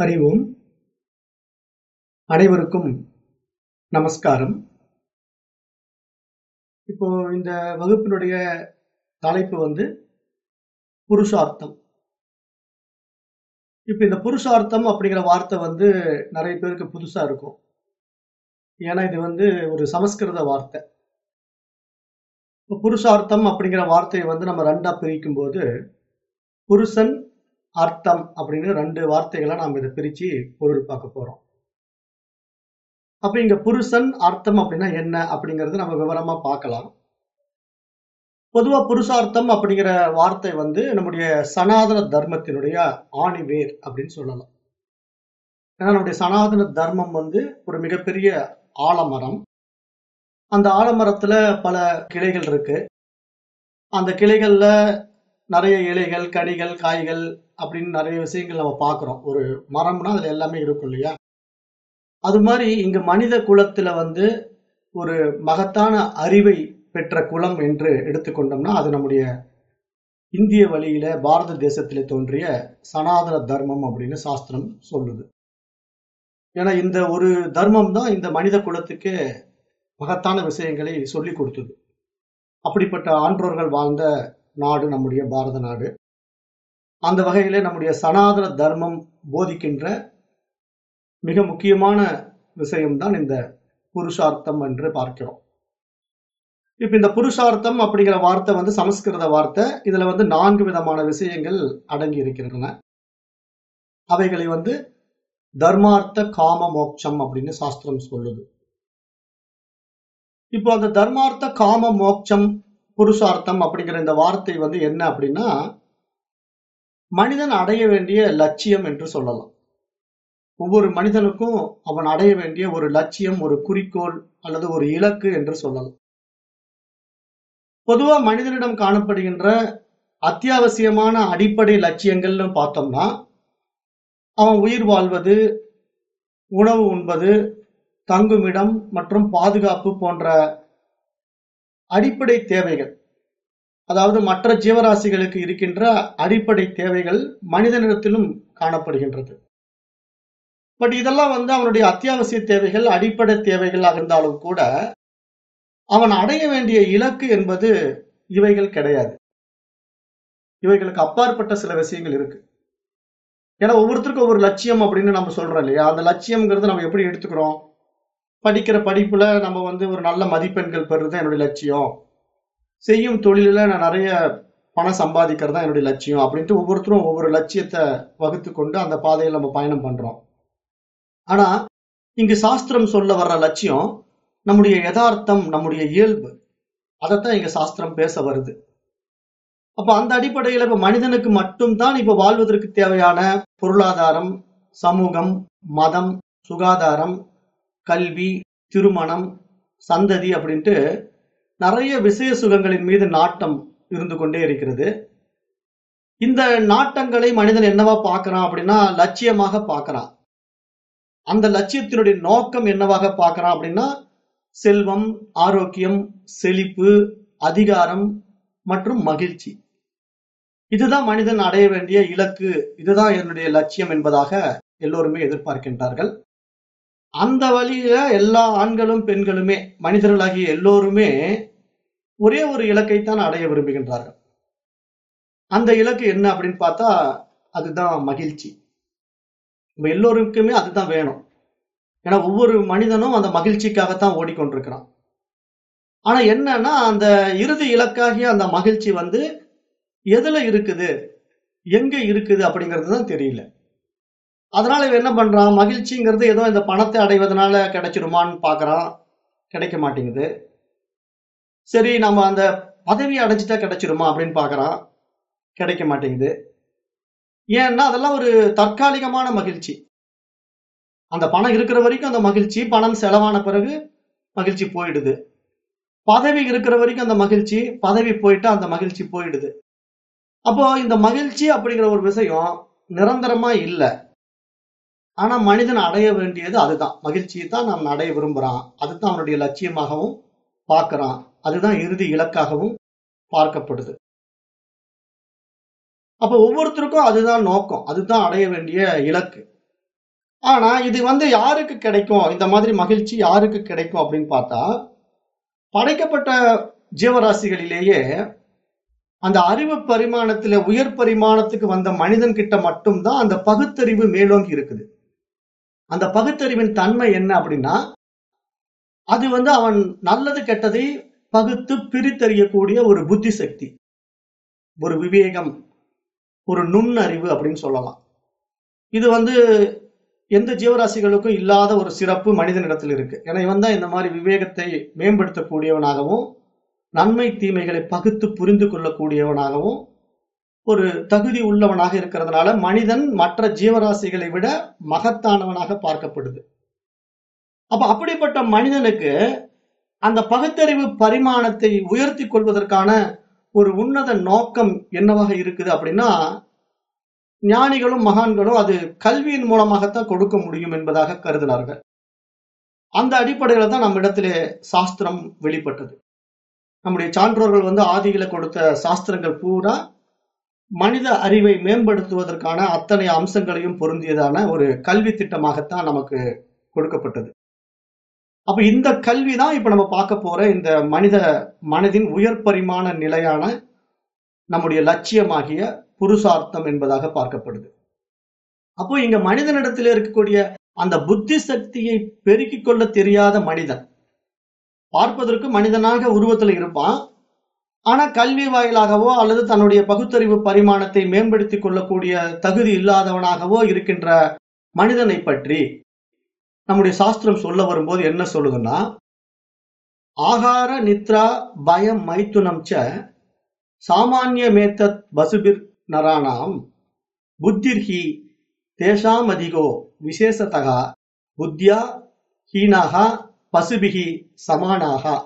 ஹரி ஓம் அனைவருக்கும் நமஸ்காரம். இப்போ இந்த வகுப்பினுடைய தலைப்பு வந்து புருஷார்த்தம். இப்போ இந்த புருஷார்த்தம் அப்படிங்கிற வார்த்தை வந்து நிறைய பேருக்கு புதுசா இருக்கும். ஏன்னா இது வந்து ஒரு சமஸ்கிருத வார்த்தை. இப்போ புருஷார்த்தம் அப்படிங்கிற வார்த்தையை வந்து நம்ம ரெண்டா பிரிக்கும் போது புருஷன் அர்த்தம் அப்படின்னு ரெண்டு வார்த்தைகளை நாம் இதை பிரித்து பொருள் பார்க்க போகிறோம் அப்போ இங்கே புருஷன் அர்த்தம் அப்படின்னா என்ன அப்படிங்கிறது நம்ம விவரமாக பார்க்கலாம். பொதுவாக புருஷார்த்தம் அப்படிங்கிற வார்த்தை வந்து நம்முடைய சனாதன தர்மத்தினுடைய ஆணிவேர் அப்படின்னு சொல்லலாம். ஏன்னா நம்முடைய சனாதன தர்மம் வந்து ஒரு மிகப்பெரிய ஆலமரம். அந்த ஆலமரத்துல பல கிளைகள் இருக்கு. அந்த கிளைகள்ல நிறைய இலைகள் கனிகள் காய்கள் அப்படின்னு நிறைய விஷயங்கள் நம்ம பார்க்குறோம். ஒரு மரம்னா அதில் எல்லாமே இருக்கும் இல்லையா? அது மாதிரி இங்க மனித குலத்துல வந்து ஒரு மகத்தான அறிவை பெற்ற குலம் என்று எடுத்துக்கொண்டோம்னா அது நம்முடைய இந்திய வழியில பாரத தேசத்திலே தோன்றிய சனாதன தர்மம் அப்படின்னு சாஸ்திரம் சொல்லுது. ஏன்னா இந்த ஒரு தர்மம் தான் இந்த மனித குலத்துக்கு மகத்தான விஷயங்களை சொல்லி கொடுத்தது. அப்படிப்பட்ட ஆன்றோர்கள் வாழ்ந்த நாடு நம்முடைய பாரத நாடு. அந்த வகையிலே நம்முடைய சனாதன தர்மம் போதிக்கின்ற மிக முக்கியமான விஷயம்தான் இந்த புருஷார்த்தம் என்று பார்க்கிறோம். இப்ப இந்த புருஷார்த்தம் அப்படிங்கிற வார்த்தை வந்து சமஸ்கிருத வார்த்தை. இதுல வந்து நான்கு விதமான விஷயங்கள் அடங்கி இருக்கின்றன. அவைகளை வந்து தர்மார்த்த காம மோட்சம் அப்படின்னு சாஸ்திரம் சொல்லுது. இப்போ அந்த தர்மார்த்த காம மோட்சம் புருஷார்த்தம் அப்படிங்கிற இந்த வார்த்தை வந்து என்ன அப்படின்னா மனிதன் அடைய வேண்டிய லட்சியம் என்று சொல்லலாம். ஒவ்வொரு மனிதனுக்கும் அவன் அடைய வேண்டிய ஒரு லட்சியம் ஒரு குறிக்கோள் அல்லது ஒரு இலக்கு என்று சொல்லலாம். பொதுவா மனிதனிடம் காணப்படுகின்ற அத்தியாவசியமான அடிப்படை லட்சியங்கள்னு பார்த்தோம்னா அவன் உயிர் வாழ்வது உணவு உண்பது தங்குமிடம் மற்றும் பாதுகாப்பு போன்ற அடிப்படை தேவைகள். அதாவது மற்ற ஜீவராசிகளுக்கு இருக்கின்ற அடிப்படை தேவைகள் மனிதனிடத்திலும் காணப்படுகின்றது. பட் இதெல்லாம் வந்து அவனுடைய அத்தியாவசிய தேவைகள் அடிப்படை தேவைகள் இருந்தாலும் கூட அவன் அடைய வேண்டிய இலக்கு என்பது இவைகள் கிடையாது. இவைகளுக்கு அப்பாற்பட்ட சில விஷயங்கள் இருக்கு. ஏன்னா ஒவ்வொருத்தருக்கும் ஒவ்வொரு லட்சியம் அப்படின்னு நம்ம சொல்றோம் இல்லையா? அந்த லட்சியம்ங்கிறது நம்ம எப்படி எடுத்துக்கிறோம்? படிக்கிற படிப்புல நம்ம வந்து ஒரு நல்ல மதிப்பெண்கள் பெறுறது என்னுடைய லட்சியம். செய்யும் தொழில நான் நிறைய பணம் சம்பாதிக்கிறது தான் என்னுடைய லட்சியம் அப்படின்ட்டு ஒவ்வொருத்தரும் ஒவ்வொரு லட்சியத்தை வகுத்து கொண்டு அந்த பாதையில் நம்ம பயணம் பண்றோம். ஆனா இங்கு சாஸ்திரம் சொல்ல வர்ற லட்சியம் நம்முடைய யதார்த்தம் நம்முடைய இயல்பு. அதைத்தான் இங்க சாஸ்திரம் பேச வருது. அப்ப அந்த அடிப்படையில இப்ப மனிதனுக்கு மட்டும்தான் இப்ப வாழ்வதற்கு தேவையான பொருளாதாரம் சமூகம் மதம் சுகாதாரம் கல்வி திருமணம் சந்ததி அப்படின்ட்டு நிறைய விஷய சுகங்களின் மீது நாட்டம் இருந்து கொண்டே இருக்கிறது. இந்த நாட்டங்களை மனிதன் என்னவா பார்க்கறான் அப்படின்னா லட்சியமாக பார்க்கறான். அந்த லட்சியத்தினுடைய நோக்கம் என்னவாக பார்க்கறான் அப்படின்னா செல்வம் ஆரோக்கியம் செழிப்பு அதிகாரம் மற்றும் மகிழ்ச்சி. இதுதான் மனிதன் அடைய வேண்டிய இலக்கு. இதுதான் என்னுடைய லட்சியம் என்பதாக எல்லோருமே எதிர்பார்க்கின்றார்கள். அந்த வழியில எல்லா ஆண்களும் பெண்களுமே மனிதர்களாகிய எல்லோருமே ஒரே ஒரு இலக்கைத்தான் அடைய விரும்புகின்றார்கள். அந்த இலக்கு என்ன அப்படின்னு பார்த்தா அதுதான் மகிழ்ச்சி. நம்ம எல்லோருக்குமே அதுதான் வேணும். ஏன்னா ஒவ்வொரு மனிதனும் அந்த மகிழ்ச்சிக்காகத்தான் ஓடிக்கொண்டிருக்கிறான். ஆனா என்னன்னா அந்த இறுதி இலக்காகிய அந்த மகிழ்ச்சி வந்து எதுல இருக்குது எங்க இருக்குது அப்படிங்கிறது தான் தெரியல. அதனால இவன் என்ன பண்றான்? மகிழ்ச்சிங்கிறது ஏதோ இந்த பணத்தை அடைவதனால கிடைச்சிருமான்னு பாக்குறான் கிடைக்க மாட்டேங்குது. சரி நம்ம அந்த பதவி அடைஞ்சிட்டா கிடைச்சிருமா அப்படின்னு பாக்குறான் கிடைக்க மாட்டேங்குது. ஏன்னா அதெல்லாம் ஒரு தற்காலிகமான மகிழ்ச்சி. அந்த பணம் இருக்கிற வரைக்கும் அந்த மகிழ்ச்சி பணம் செலவான பிறகு மகிழ்ச்சி போயிடுது. பதவி இருக்கிற வரைக்கும் அந்த மகிழ்ச்சி பதவி போயிட்டா அந்த மகிழ்ச்சி போயிடுது. அப்போ இந்த மகிழ்ச்சி அப்படிங்கிற ஒரு விஷயம் நிரந்தரமா இல்லை. ஆனா மனிதன் அடைய வேண்டியது அதுதான். மகிழ்ச்சியை தான் நாம் அடைய விரும்புறான். அதுதான் அவனுடைய லட்சியமாகவும் பார்க்கறான். அதுதான் இறுதி இலக்காகவும் பார்க்கப்படுது. அப்ப ஒவ்வொருத்தருக்கும் அதுதான் நோக்கம். அதுதான் அடைய வேண்டிய இலக்கு. ஆனா இது வந்து யாருக்கு கிடைக்கும்? இந்த மாதிரி மகிழ்ச்சி யாருக்கு கிடைக்கும் அப்படின்னு பார்த்தா படைக்கப்பட்ட ஜீவராசிகளிலேயே அந்த அறிவு பரிமாணத்துல உயர் பரிமாணத்துக்கு வந்த மனிதன் கிட்ட மட்டும்தான் அந்த பகுத்தறிவு மேலோங்கி இருக்குது. அந்த பகுத்தறிவின் தன்மை என்ன அப்படின்னா அது வந்து அவன் நல்லது கெட்டதை பகுத்து பிரித்தறியக்கூடிய ஒரு புத்தி சக்தி ஒரு விவேகம் ஒரு நுண்ணறிவு அப்படின்னு சொல்லலாம். இது வந்து எந்த ஜீவராசிகளுக்கும் இல்லாத ஒரு சிறப்பு மனிதனிடத்தில் இருக்கு. ஏன்னா இவன் தான் இந்த மாதிரி விவேகத்தை மேம்படுத்தக்கூடியவனாகவும் நன்மை தீமைகளை பகுத்து புரிந்து கொள்ளக்கூடியவனாகவும் ஒரு தகுதி உள்ளவனாக இருக்கிறதுனால மனிதன் மற்ற ஜீவராசிகளை விட மகத்தானவனாக பார்க்கப்படுது. அப்ப அப்படிப்பட்ட மனிதனுக்கு அந்த பகுத்தறிவு பரிமாணத்தை உயர்த்தி கொள்வதற்கான ஒரு உன்னத நோக்கம் என்னவாக இருக்குது அப்படின்னா ஞானிகளும் மகான்களும் அது கல்வியின் மூலமாகத்தான் கொடுக்க முடியும் என்பதாக கருதினார்கள். அந்த அடிப்படையில தான் நம்ம இடத்திலே சாஸ்திரம் வெளிப்பட்டது. நம்முடைய சான்றோர்கள் வந்து ஆதியில கொடுத்த சாஸ்திரங்கள் பூரா மனித அறிவை மேம்படுத்துவதற்கான அத்தனை அம்சங்களையும் பொருந்தியதான ஒரு கல்வி திட்டமாகத்தான் நமக்கு கொடுக்கப்பட்டது. அப்ப இந்த கல்வி தான் இப்ப நம்ம பார்க்க போற இந்த மனித மனதின் உயர் பரிமாண நிலையான நம்முடைய லட்சியமாகிய புருஷார்த்தம் என்பதாக பார்க்கப்படுது. அப்போ இங்க மனிதனிடத்தில் இருக்கக்கூடிய அந்த புத்தி சக்தியை பெருக்கிக் கொள்ள தெரியாத மனிதன் பார்ப்பதற்கு மனிதனாக உருவத்தில் இருப்பான். ஆனா கல்வி வாயிலாகவோ அல்லது தன்னுடைய பகுத்தறிவு பரிமாணத்தை மேம்படுத்திக் கொள்ளக்கூடிய தகுதி இல்லாதவனாகவோ இருக்கின்ற மனிதனை பற்றி நம்முடைய சாஸ்திரம் சொல்ல வரும்போது என்ன சொல்லுதுன்னா ஆகார நித்ரா பயம் மைத்துனம் ச சாமானியமேத்தத் பசுபிர் நராணாம் புத்திர்ஹி தேஷாம் அதிகோ விசேஷதகா புத்தியா ஹீனாகா பசுபிகி சமானாகா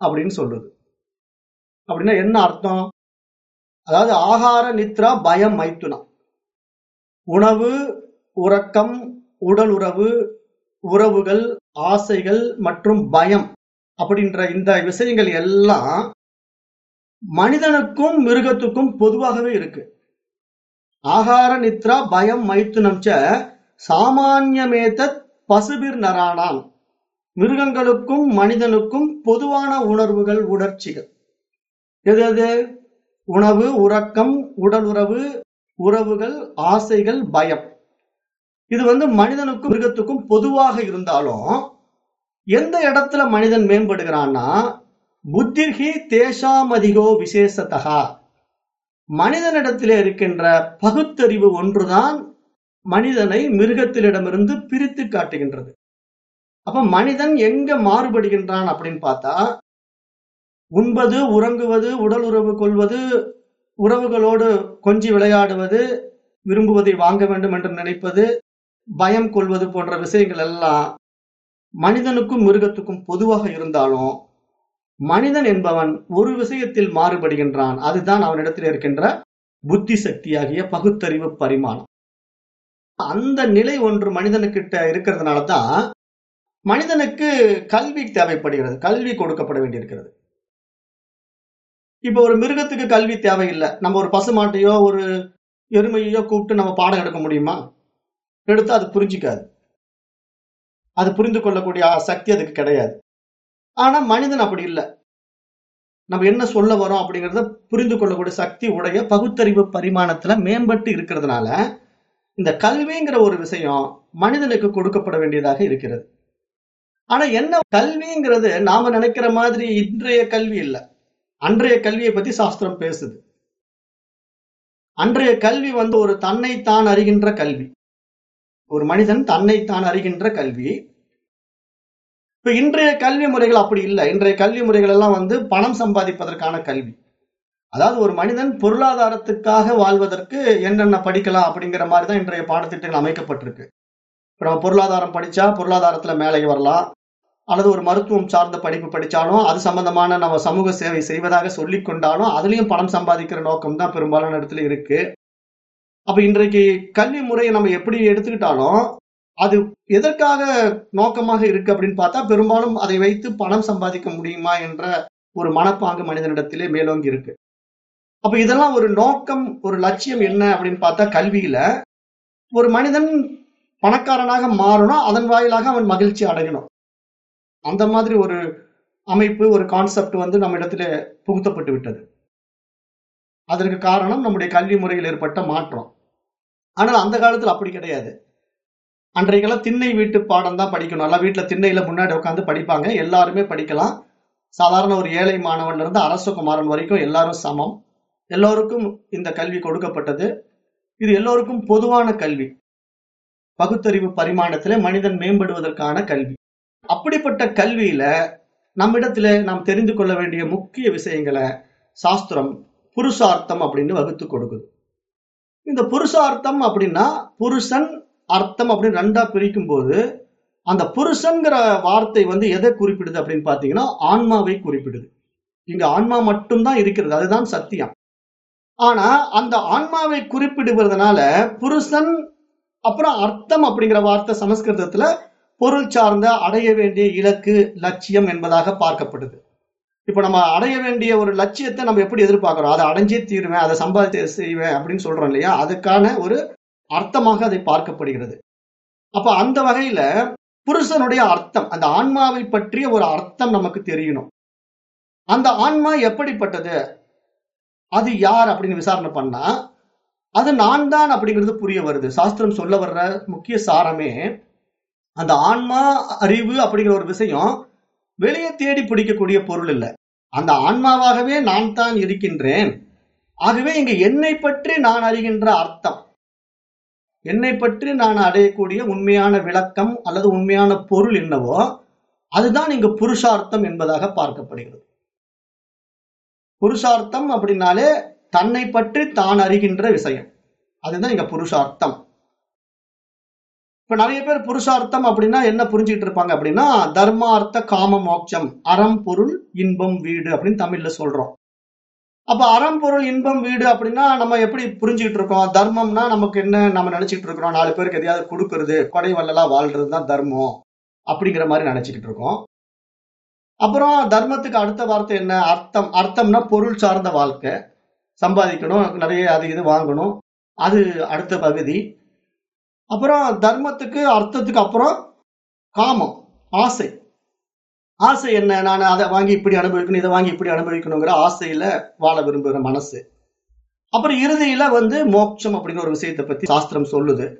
அப்படின்னு சொல்லுது அப்படின்னா என்ன அர்த்தம்? அதாவது ஆகார நித்ரா பயம் மைத்துனம் உணவு உறக்கம் உடல் உறவு உறவுகள் ஆசைகள் மற்றும் பயம் அப்படின்ற இந்த விஷயங்கள் எல்லாம் மனிதனுக்கும் மிருகத்துக்கும் பொதுவாகவே இருக்கு. ஆகார நித்ரா பயம் மைத்துனம் ச சாமானியமேதத் பசுபிர் நரானான் மிருகங்களுக்கும் மனிதனுக்கும் பொதுவான உணர்வுகள் உணர்ச்சிகள். எது எது உணவு உறக்கம் உடல் உறவு உறவுகள் ஆசைகள் பயம். இது வந்து மனிதனுக்கும் மிருகத்துக்கும் பொதுவாக இருந்தாலும் எந்த இடத்துல மனிதன் மேம்படுகிறான்னா புத்திர்கி தேசாமதிகோ விசேஷத்தகா மனிதனிடத்திலே இருக்கின்ற பகுத்தறிவு ஒன்றுதான் மனிதனை மிருகத்திலிடமிருந்து பிரித்து காட்டுகின்றது. அப்ப மனிதன் எங்க மாறுபடுகின்றான் அப்படின்னு பார்த்தா உண்பது உறங்குவது உடல் உறவு கொள்வது உறவுகளோடு கொஞ்சி விளையாடுவது விரும்புவதை வாங்க வேண்டும் என்று நினைப்பது பயம் கொள்வது போன்ற விஷயங்கள் எல்லாம் மனிதனுக்கும் மிருகத்துக்கும் பொதுவாக இருந்தாலும் மனிதன் என்பவன் ஒரு விஷயத்தில் மாறுபடுகின்றான். அதுதான் அவனிடத்தில் இருக்கின்ற புத்தி சக்தியாகிய பகுத்தறிவு பரிமாணம். அந்த நிலை ஒன்று மனிதனுக்கிட்ட இருக்கிறதுனால தான் மனிதனுக்கு கல்வி தேவைப்படுகிறது. கல்வி கொடுக்கப்பட வேண்டியிருக்கிறது. இப்போ ஒரு மிருகத்துக்கு கல்வி தேவையில்லை. நம்ம ஒரு பசுமாட்டையோ ஒரு எருமையோ கூப்பிட்டு நம்ம பாடம் எடுக்க முடியுமா? எடுத்து அது புரிஞ்சிக்காது. அது புரிந்து கொள்ளக்கூடிய சக்தி அதுக்கு கிடையாது. ஆனா மனிதன் அப்படி இல்லை. நம்ம என்ன சொல்ல வரோம் அப்படிங்கிறத புரிந்து கொள்ளக்கூடிய சக்தி உடைய பகுத்தறிவு பரிமாணத்துல மேம்பட்டு இருக்கிறதுனால இந்த கல்விங்கிற ஒரு விஷயம் மனிதனுக்கு கொடுக்கப்பட வேண்டியதாக இருக்கிறது. ஆனா என்ன கல்விங்கிறது நாம நினைக்கிற மாதிரி இன்றைய கல்வி இல்லை. அன்றைய கல்வியை பத்தி சாஸ்திரம் பேசுது. அன்றைய கல்வி வந்து ஒரு தன்னைத்தான் அறிகின்ற கல்வி. ஒரு மனிதன் தன்னைத்தான் அறிகின்ற கல்வி. இப்ப இன்றைய கல்வி முறைகள் அப்படி இல்லை. இன்றைய கல்வி முறைகள் எல்லாம் வந்து பணம் சம்பாதிப்பதற்கான கல்வி. அதாவது ஒரு மனிதன் பொருளாதாரத்துக்காக வாழ்வதற்கு என்னென்ன படிக்கலாம் அப்படிங்கிற மாதிரி தான் இன்றைய பாடத்திட்டங்கள் அமைக்கப்பட்டிருக்கு. இப்ப நம்ம பொருளாதாரம் படிச்சா பொருளாதாரத்துல மேலே வரலாம். அல்லது ஒரு மருத்துவம் சார்ந்த படிப்பு படித்தாலும் அது சம்பந்தமான நம்ம சமூக சேவை செய்வதாக சொல்லி கொண்டாலும் அதுலேயும் பணம் சம்பாதிக்கிற நோக்கம் தான் பெரும்பாலான இடத்துல இருக்கு. அப்போ இன்றைக்கு கல்வி முறையை நம்ம எப்படி எடுத்துக்கிட்டாலும் அது எதற்காக நோக்கமாக இருக்கு அப்படின்னு பார்த்தா பெரும்பாலும் அதை வைத்து பணம் சம்பாதிக்க முடியுமா என்ற ஒரு மனப்பாங்கு மனிதனிடத்திலே மேலோங்கி இருக்கு. அப்ப இதெல்லாம் ஒரு நோக்கம் ஒரு லட்சியம் என்ன அப்படின்னு பார்த்தா கல்வியில ஒரு மனிதன் பணக்காரனாக மாறணும் அதன் வாயிலாக அவன் மகிழ்ச்சி அடையணும். அந்த மாதிரி ஒரு அமைப்பு ஒரு கான்செப்ட் வந்து நம்ம இடத்துல புகுத்தப்பட்டு விட்டது. அதற்கு காரணம் நம்முடைய கல்வி முறையில் ஏற்பட்ட மாற்றம். ஆனால் அந்த காலத்தில் அப்படி கிடையாது. அன்றைக்கெல்லாம் திண்ணை வீட்டு பாடம் தான் படிக்கணும். எல்லாம் வீட்டில் திண்ணையில முன்னாடி உட்காந்து படிப்பாங்க. எல்லாருமே படிக்கலாம். சாதாரண ஒரு ஏழை மாணவன்ல இருந்து அரச குமாரன் வரைக்கும் எல்லாரும் சமம். எல்லோருக்கும் இந்த கல்வி கொடுக்கப்பட்டது. இது எல்லோருக்கும் பொதுவான கல்வி. பகுத்தறிவு பரிமாணத்திலே மனிதன் மேம்படுவதற்கான கல்வி. அப்படிப்பட்ட கல்வியில நம்மிடத்துல நாம் தெரிந்து கொள்ள வேண்டிய முக்கிய விஷயங்களை சாஸ்திரம் புருஷார்த்தம் அப்படின்னு வகுத்து கொடுக்குது. இந்த புருஷார்த்தம் அப்படின்னா புருஷன் அர்த்தம் அப்படின்னு ரெண்டா பிரிக்கும் போது அந்த புருஷன்கிற வார்த்தை வந்து எதை குறிப்பிடுது அப்படின்னு பாத்தீங்கன்னா ஆன்மாவை குறிப்பிடுது. இங்க ஆன்மா மட்டும்தான் இருக்கிறது அதுதான் சத்தியம். ஆனா அந்த ஆன்மாவை குறிப்பிடுவதனால புருஷன் அப்புறம் அர்த்தம் அப்படிங்கிற வார்த்தை சமஸ்கிருதத்துல பொருள் சார்ந்த அடைய வேண்டிய இலக்கு லட்சியம் என்பதாக பார்க்கப்படுது. இப்ப நம்ம அடைய வேண்டிய ஒரு லட்சியத்தை நம்ம எப்படி எதிர்பார்க்கிறோம்? அதை அடைஞ்சே தீருவேன் அதை சம்பாதித்து செய்வேன் அப்படின்னு சொல்றோம் இல்லையா? அதுக்கான ஒரு அர்த்தமாக அதை பார்க்கப்படுகிறது. அப்ப அந்த வகையில புருஷனுடைய அர்த்தம் அந்த ஆன்மாவை பற்றிய ஒரு அர்த்தம் நமக்கு தெரியணும். அந்த ஆன்மா எப்படிப்பட்டது? அது யார் அப்படின்னு விசாரணை பண்ணா அது நான் தான் அப்படிங்கிறது புரிய வருது. சாஸ்திரம் சொல்ல வர்ற முக்கிய சாரமே அந்த ஆன்மா அறிவு அப்படிங்கிற ஒரு விஷயம் வெளியே தேடி பிடிக்கக்கூடிய பொருள் இல்லை. அந்த ஆன்மாவாகவே நான் தான் இருக்கின்றேன். ஆகவே இங்க என்னை பற்றி நான் அறிகின்ற அர்த்தம். என்னை பற்றி நான் அடையக்கூடிய உண்மையான விளக்கம் அல்லது உண்மையான பொருள் என்னவோ அதுதான் இங்கு புருஷார்த்தம் என்பதாக பார்க்கப்படுகிறது. புருஷார்த்தம் அப்படின்னாலே தன்னை பற்றி தான் அறிகின்ற விஷயம். அதுதான் இங்க புருஷார்த்தம். இப்ப நிறைய பேர் புருஷார்த்தம் அப்படின்னா என்ன புரிஞ்சுக்கிட்டு இருப்பாங்க அப்படின்னா தர்மார்த்த காம மோட்சம் அறம் பொருள் இன்பம் வீடு அப்படின்னு தமிழ்ல சொல்றோம். அப்ப அறம் பொருள் இன்பம் வீடு அப்படின்னா நம்ம எப்படி புரிஞ்சுக்கிட்டு இருக்கோம்? தர்மம்னா நமக்கு என்ன? நம்ம நினைச்சிட்டு இருக்கிறோம். நாலு பேருக்கு எதையாவது கொடுக்கறது கொடை வல்லலாம் வாழ்றது தான் தர்மம் அப்படிங்கிற மாதிரி நினைச்சுக்கிட்டு இருக்கோம். அப்புறம் தர்மத்துக்கு அடுத்த வார்த்தை என்ன? அர்த்தம். அர்த்தம்னா பொருள் சார்ந்த வாழ்க்கை. சம்பாதிக்கணும் நிறைய அது இது வாங்கணும். அது அடுத்த பகுதி. அப்புறம் தர்மத்துக்கு அர்த்தத்துக்கு அப்புறம் காமம் ஆசை. ஆசை என்ன? நான் அதை வாங்கி இப்படி அனுபவிக்கணும் இதை வாங்கி இப்படி அனுபவிக்கணுங்கிற ஆசையில வாழ விரும்புகிற மனசு. அப்புறம் இறுதியில வந்து மோட்சம் அப்படிங்கிற ஒரு விஷயத்தை பத்தி சாஸ்திரம் சொல்லுது.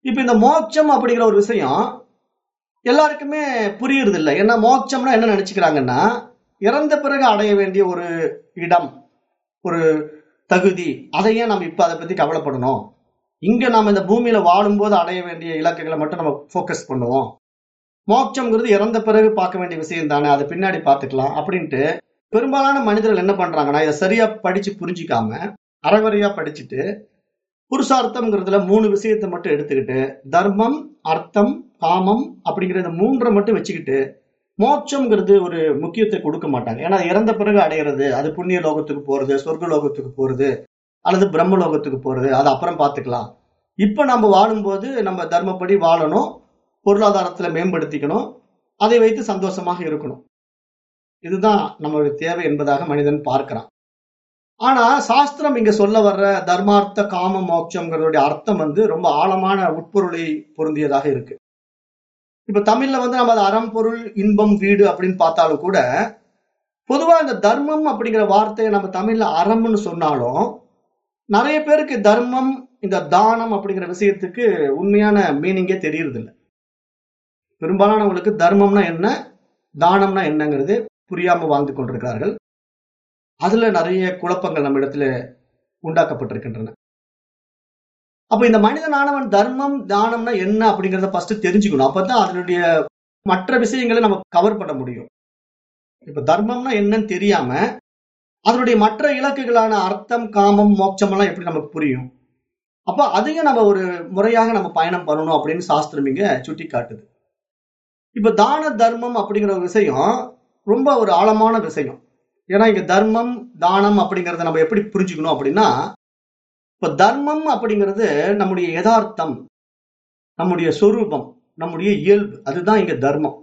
இப்ப இந்த மோட்சம் அப்படிங்கிற ஒரு விஷயம் எல்லாருக்குமே புரியுறது இல்லை ஏன்னா மோட்சம்னா என்ன நினைச்சுக்கிறாங்கன்னா இறந்த பிறகு அடைய வேண்டிய ஒரு இடம் ஒரு தகுதி அதையே நம்ம இப்ப அதை பத்தி கவலைப்படணும். இங்க நாம் இந்த பூமியில வாழும்போது அடைய வேண்டிய இலக்குகளை மட்டும் நம்ம ஃபோக்கஸ் பண்ணுவோம். மோட்சம்ங்கிறது இறந்த பிறகு பார்க்க வேண்டிய விஷயம் தானே அதை பின்னாடி பார்த்துக்கலாம் அப்படின்ட்டு பெரும்பாலான மனிதர்கள் என்ன பண்றாங்கன்னா இதை சரியா படிச்சு புரிஞ்சிக்காம அறவரையா படிச்சுட்டு புருஷார்த்தம்ங்கிறதுல மூணு விஷயத்தை மட்டும் எடுத்துக்கிட்டு தர்மம் அர்த்தம் காமம் அப்படிங்கிற இந்த மூன்றை மட்டும் வச்சுக்கிட்டு மோட்சம்ங்கிறது ஒரு முக்கியத்தை கொடுக்க மாட்டாங்க. ஏன்னா இறந்த பிறகு அடையிறது அது புண்ணிய லோகத்துக்கு போறது சொர்க்க லோகத்துக்கு போறது அல்லது பிரம்மலோகத்துக்கு போகிறது போறது அது அப்புறம் பார்த்துக்கலாம். இப்ப நம்ம வாழும்போது நம்ம தர்மப்படி வாழணும் பொருளாதாரத்துல மேம்படுத்திக்கணும் அதை வைத்து சந்தோஷமாக இருக்கணும். இதுதான் நம்மளுடைய தேவை என்பதாக மனிதன் பார்க்கிறான். ஆனா சாஸ்திரம் இங்க சொல்ல வர்ற தர்மார்த்த காம மோட்சம்ங்கிறதுடைய அர்த்தம் வந்து ரொம்ப ஆழமான உட்பொருளை பொருந்தியதாக இருக்கு. இப்ப தமிழ்ல வந்து நம்ம அது அறம் பொருள் இன்பம் வீடு அப்படின்னு பார்த்தாலும் கூட பொதுவா இந்த தர்மம் அப்படிங்கிற வார்த்தையை நம்ம தமிழ்ல அறம்னு சொன்னாலும் நிறைய பேருக்கு தர்மம் இந்த தானம் அப்படிங்கிற விஷயத்துக்கு உண்மையான மீனிங்கே தெரியறது இல்லை பெரும்பாலானவங்களுக்கு தர்மம்னா என்ன தானம்னா என்னங்கிறது புரியாம வாழ்ந்து கொண்டிருக்கிறார்கள். அதுல நிறைய குழப்பங்கள் நம்ம இடத்துல உண்டாக்கப்பட்டிருக்கின்றன. அப்ப இந்த மனிதனானவன் தர்மம் தானம்னா என்ன அப்படிங்கிறத ஃபர்ஸ்ட் தெரிஞ்சுக்கணும். அப்பதான் அதனுடைய மற்ற விஷயங்களை நம்ம கவர் பண்ண முடியும். இப்ப தர்மம்னா என்னன்னு தெரியாம அதனுடைய மற்ற இலக்குகளான அர்த்தம் காமம் மோட்சம் எல்லாம் எப்படி நமக்கு புரியும்? அப்ப அதையும் நம்ம ஒரு முறையாக நம்ம பயணம் பண்ணணும் அப்படின்னு சாஸ்திரம் இங்க சுட்டி காட்டுது இப்ப தான தர்மம் அப்படிங்கிற ஒரு விஷயம் ரொம்ப ஒரு ஆழமான விஷயம். ஏன்னா இங்க தர்மம் தானம் அப்படிங்கறத நம்ம எப்படி புரிஞ்சுக்கணும் அப்படின்னா இப்ப தர்மம் அப்படிங்கிறது நம்முடைய யதார்த்தம் நம்முடைய சொரூபம் நம்முடைய இயல்பு. அதுதான் இங்க தர்மம்.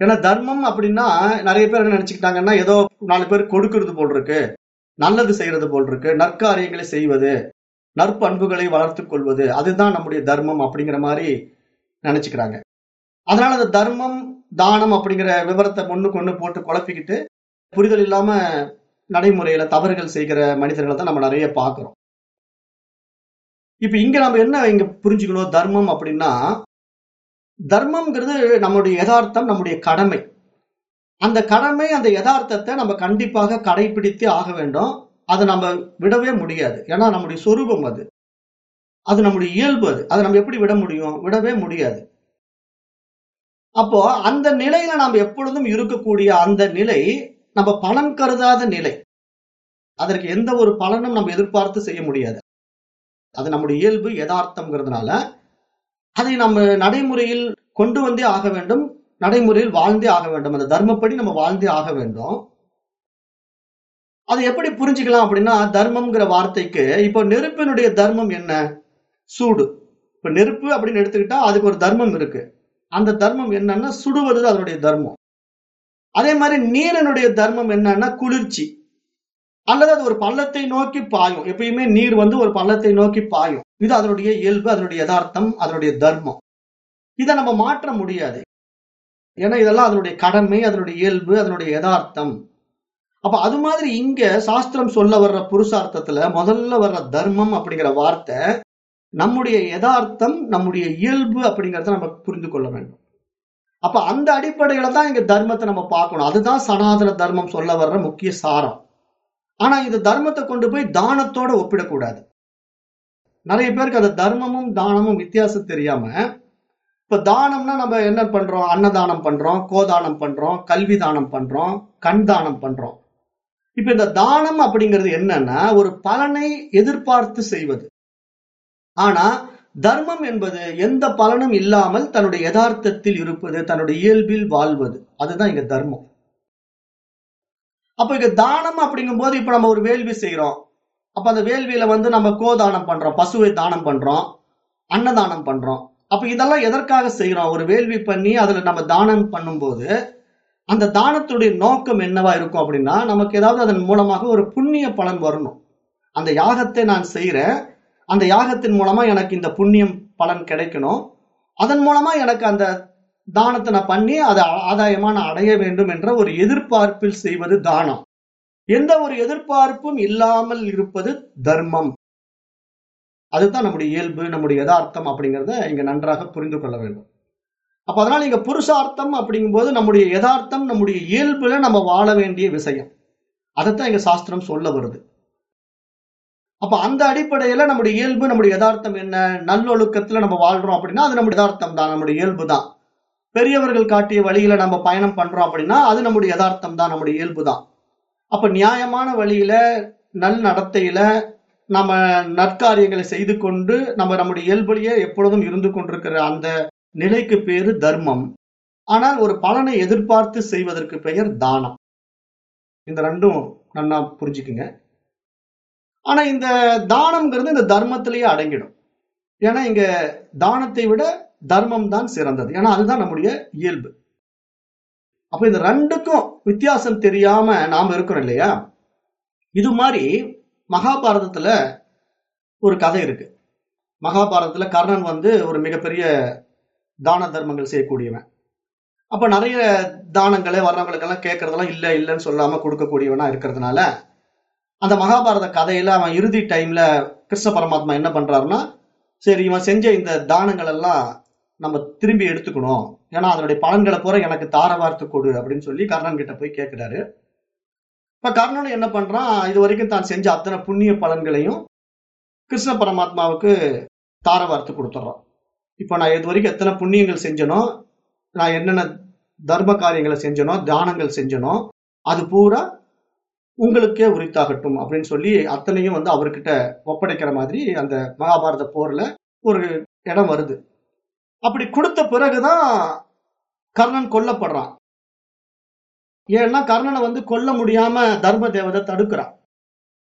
ஏன்னா தர்மம் அப்படின்னா நிறைய பேர் என்ன நினைச்சுக்கிட்டாங்கன்னா ஏதோ நாலு பேர் கொடுக்கறது போல் இருக்கு நல்லது செய்யறது போல் இருக்கு நற்காரியங்களை செய்வது நற்பண்புகளை வளர்த்துக் கொள்வது அதுதான் நம்முடைய தர்மம் அப்படிங்கிற மாதிரி நினைச்சுக்கிறாங்க. அதனால அந்த தர்மம் தானம் அப்படிங்கிற விவரத்தை ஒண்ணுக்கு ஒண்ணு போட்டு குழப்பிக்கிட்டு புரிதல் இல்லாம நடைமுறையில தவறுகள் செய்கிற மனிதர்களை தான் நம்ம நிறைய பாக்குறோம் இப்ப இங்க நம்ம என்ன இங்க புரிஞ்சுக்கணும்? தர்மம் அப்படின்னா தர்மம்ங்கிறது நம்முடைய யதார்த்தம் நம்முடைய கடமை. அந்த கடமை அந்த யதார்த்தத்தை நம்ம கண்டிப்பாக கடைபிடித்து ஆக வேண்டும். அதை நம்ம விடவே முடியாது. ஏன்னா நம்முடைய சொரூபம் அது. அது நம்முடைய இயல்பு அது. அதை நம்ம எப்படி விட முடியும்? விடவே முடியாது. அப்போ அந்த நிலையில நாம் எப்பொழுதும் இருக்கக்கூடிய அந்த நிலை நம்ம பலன் கருதாத நிலை. அதற்கு எந்த ஒரு பலனும் நம்ம எதிர்பார்த்து செய்ய முடியாது. அது நம்முடைய இயல்பு யதார்த்தம்ங்கிறதுனால அதை நம்ம நடைமுறையில் கொண்டு வந்தே ஆக வேண்டும் நடைமுறையில் வாழ்ந்தே ஆக வேண்டும். அந்த தர்மப்படி நம்ம வாழ்ந்தே ஆக வேண்டும். அதை எப்படி புரிஞ்சுக்கலாம் அப்படின்னா தர்மம்ங்கிற வார்த்தைக்கு இப்போ நெருப்பினுடைய தர்மம் என்ன? சூடு. இப்ப நெருப்பு அப்படின்னு எடுத்துக்கிட்டா அதுக்கு ஒரு தர்மம் இருக்கு. அந்த தர்மம் என்னன்னா சுடுவது அதனுடைய தர்மம். அதே மாதிரி நீரினுடைய தர்மம் என்னன்னா குளிர்ச்சி. அல்லது அது ஒரு பள்ளத்தை நோக்கி பாயும். எப்பயுமே நீர் வந்து ஒரு பள்ளத்தை நோக்கி பாயும். இது அதனுடைய இயல்பு அதனுடைய யதார்த்தம் அதனுடைய தர்மம். இதை நம்ம மாற்ற முடியாது. ஏன்னா இதெல்லாம் அதனுடைய கடமை அதனுடைய இயல்பு அதனுடைய யதார்த்தம். அப்ப அது மாதிரி இங்க சாஸ்திரம் சொல்ல வர்ற புருஷார்த்தத்துல முதல்ல வர்ற தர்மம் அப்படிங்கிற வார்த்தை நம்முடைய யதார்த்தம் நம்முடைய இயல்பு அப்படிங்கிறத நம்ம புரிந்து கொள்ள வேண்டும். அப்ப அந்த அடிப்படையில தான் இங்க தர்மத்தை நம்ம பார்க்கணும். அதுதான் சனாதன தர்மம் சொல்ல வர்ற முக்கிய சாரம். ஆனா இந்த தர்மத்தை கொண்டு போய் தானத்தோட ஒப்பிடக்கூடாது. நிறைய பேருக்கு அந்த தர்மமும் தானமும் வித்தியாசம் தெரியாம இப்ப தானம்னா நம்ம என்ன பண்றோம்? அன்னதானம் பண்றோம் கோதானம் பண்றோம் கல்வி தானம் பண்றோம் கண் தானம் பண்றோம். இப்ப இந்த தானம் அப்படிங்கிறது என்னன்னா ஒரு பலனை எதிர்பார்த்து செய்வது. ஆனா தர்மம் என்பது எந்த பலனும் இல்லாமல் தன்னுடைய யதார்த்தத்தில் இருப்பது தன்னுடைய இயல்பில் வாழ்வது. அதுதான் இங்க தர்மம். அப்ப இங்க தானம் அப்படிங்கும் போது இப்ப நம்ம ஒரு வேள்வி செய்யறோம் அப்ப அந்த வேள்வியில வந்து நம்ம கோதானம் பண்றோம் பசுவை தானம் பண்றோம் அன்னதானம் பண்றோம். அப்ப இதெல்லாம் எதற்காக செய்யறோம் ஒரு வேள்வி பண்ணி அதுல நம்ம தானம் பண்ணும்போது அந்த தானத்துடைய நோக்கம் என்னவா இருக்கும் அப்படின்னா நமக்கு ஏதாவது அதன் மூலமாக ஒரு புண்ணிய பலன் வரணும். அந்த யாகத்தை நான் செய்யறேன் அந்த யாகத்தின் மூலமா எனக்கு இந்த புண்ணியம் பலன் கிடைக்கணும். அதன் மூலமா எனக்கு அந்த தானத்தை நான் பண்ணி அதை ஆதாயமா நான் அடைய வேண்டும் என்ற ஒரு எதிர்பார்ப்பில் செய்வது தானம். எந்த ஒரு எதிர்பார்ப்பும் இல்லாமல் இருப்பது தர்மம். அதுதான் நம்முடைய இயல்பு நம்முடைய யதார்த்தம் அப்படிங்கிறத இங்க நன்றாக புரிந்து கொள்ள வேண்டும். அப்ப அதனால இங்க புருஷார்த்தம் அப்படிங்கும்போது நம்முடைய யதார்த்தம் நம்முடைய இயல்புல நம்ம வாழ வேண்டிய விஷயம். அதைத்தான் இங்க சாஸ்திரம் சொல்ல வருது. அப்ப அந்த அடிப்படையில நம்முடைய இயல்பு நம்முடைய யதார்த்தம் என்ன? நல்லொழுக்கத்துல நம்ம வாழ்றோம் அப்படின்னா அது நம்முடைய யதார்த்தம் தான் நம்முடைய இயல்பு தான். பெரியவர்கள் காட்டிய வழியில நம்ம பயணம் பண்றோம் அப்படின்னா அது நம்முடைய யதார்த்தம் தான் நம்முடைய இயல்பு தான். அப்ப நியாயமான வழியில நல் நடத்தையில நம்ம நற்காரியங்களை செய்து கொண்டு நம்ம நம்முடைய இயல்புலேயே எப்பொழுதும் இருந்து கொண்டிருக்கிற அந்த நிலைக்கு பேரு தர்மம். ஆனால் ஒரு பலனை எதிர்பார்த்து செய்வதற்கு பெயர் தானம். இந்த ரெண்டும் நன்னா புரிஞ்சுக்குங்க. ஆனா இந்த தானம்ங்கிறது இந்த தர்மத்திலேயே அடங்கிடும். ஏன்னா இங்க தானத்தை விட தர்மம் தான் சிறந்தது. ஏன்னா அதுதான் நம்முடைய இயல்பு. அப்ப இந்த ரெண்டுக்கும் வித்தியாசம் தெரியாம நாம இருக்கிறோம் இல்லையா? இது மாதிரி மகாபாரதத்துல ஒரு கதை இருக்கு. மகாபாரதத்துல கர்ணன் வந்து ஒரு மிகப்பெரிய தான தர்மங்கள் செய்யக்கூடியவன். அப்ப நிறைய தானங்களை வர்றவங்களுக்கெல்லாம் கேட்கறதெல்லாம் இல்ல இல்லைன்னு சொல்லாம கொடுக்கக்கூடியவனா இருக்கிறதுனால அந்த மகாபாரத கதையில அவன் இறுதி டைம்ல கிருஷ்ண பரமாத்மா என்ன பண்றாருன்னா சரி இவன் செஞ்ச இந்த தானங்கள் எல்லாம் நம்ம திரும்பி எடுத்துக்கணும். ஏன்னா அதனுடைய பலன்களை பூரா எனக்கு தார வார்த்து கொடு அப்படின்னு சொல்லி கர்ணன் கிட்ட போய் கேட்கிறாரு இப்ப கர்ணன் என்ன பண்றான்? இது வரைக்கும் தான் செஞ்ச அத்தனை புண்ணிய பலன்களையும் கிருஷ்ண பரமாத்மாவுக்கு தார வார்த்து கொடுத்துட்றான். இப்போ நான் இது வரைக்கும் எத்தனை புண்ணியங்கள் செஞ்சனோ நான் என்னென்ன தர்ம காரியங்களை செஞ்சனோ தானங்கள் செஞ்சனோ அது பூரா உங்களுக்கே உரித்தாகட்டும் அப்படின்னு சொல்லி அத்தனையும் வந்து அவர்கிட்ட ஒப்படைக்கிற மாதிரி அந்த மகாபாரத போர்ல ஒரு இடம் வருது. அப்படி கொடுத்த பிறகுதான் கர்ணன் கொல்லப்படுறான். ஏன்னா கர்ணனை வந்து கொல்ல முடியாம தர்ம தேவதை தடுக்கிறான்.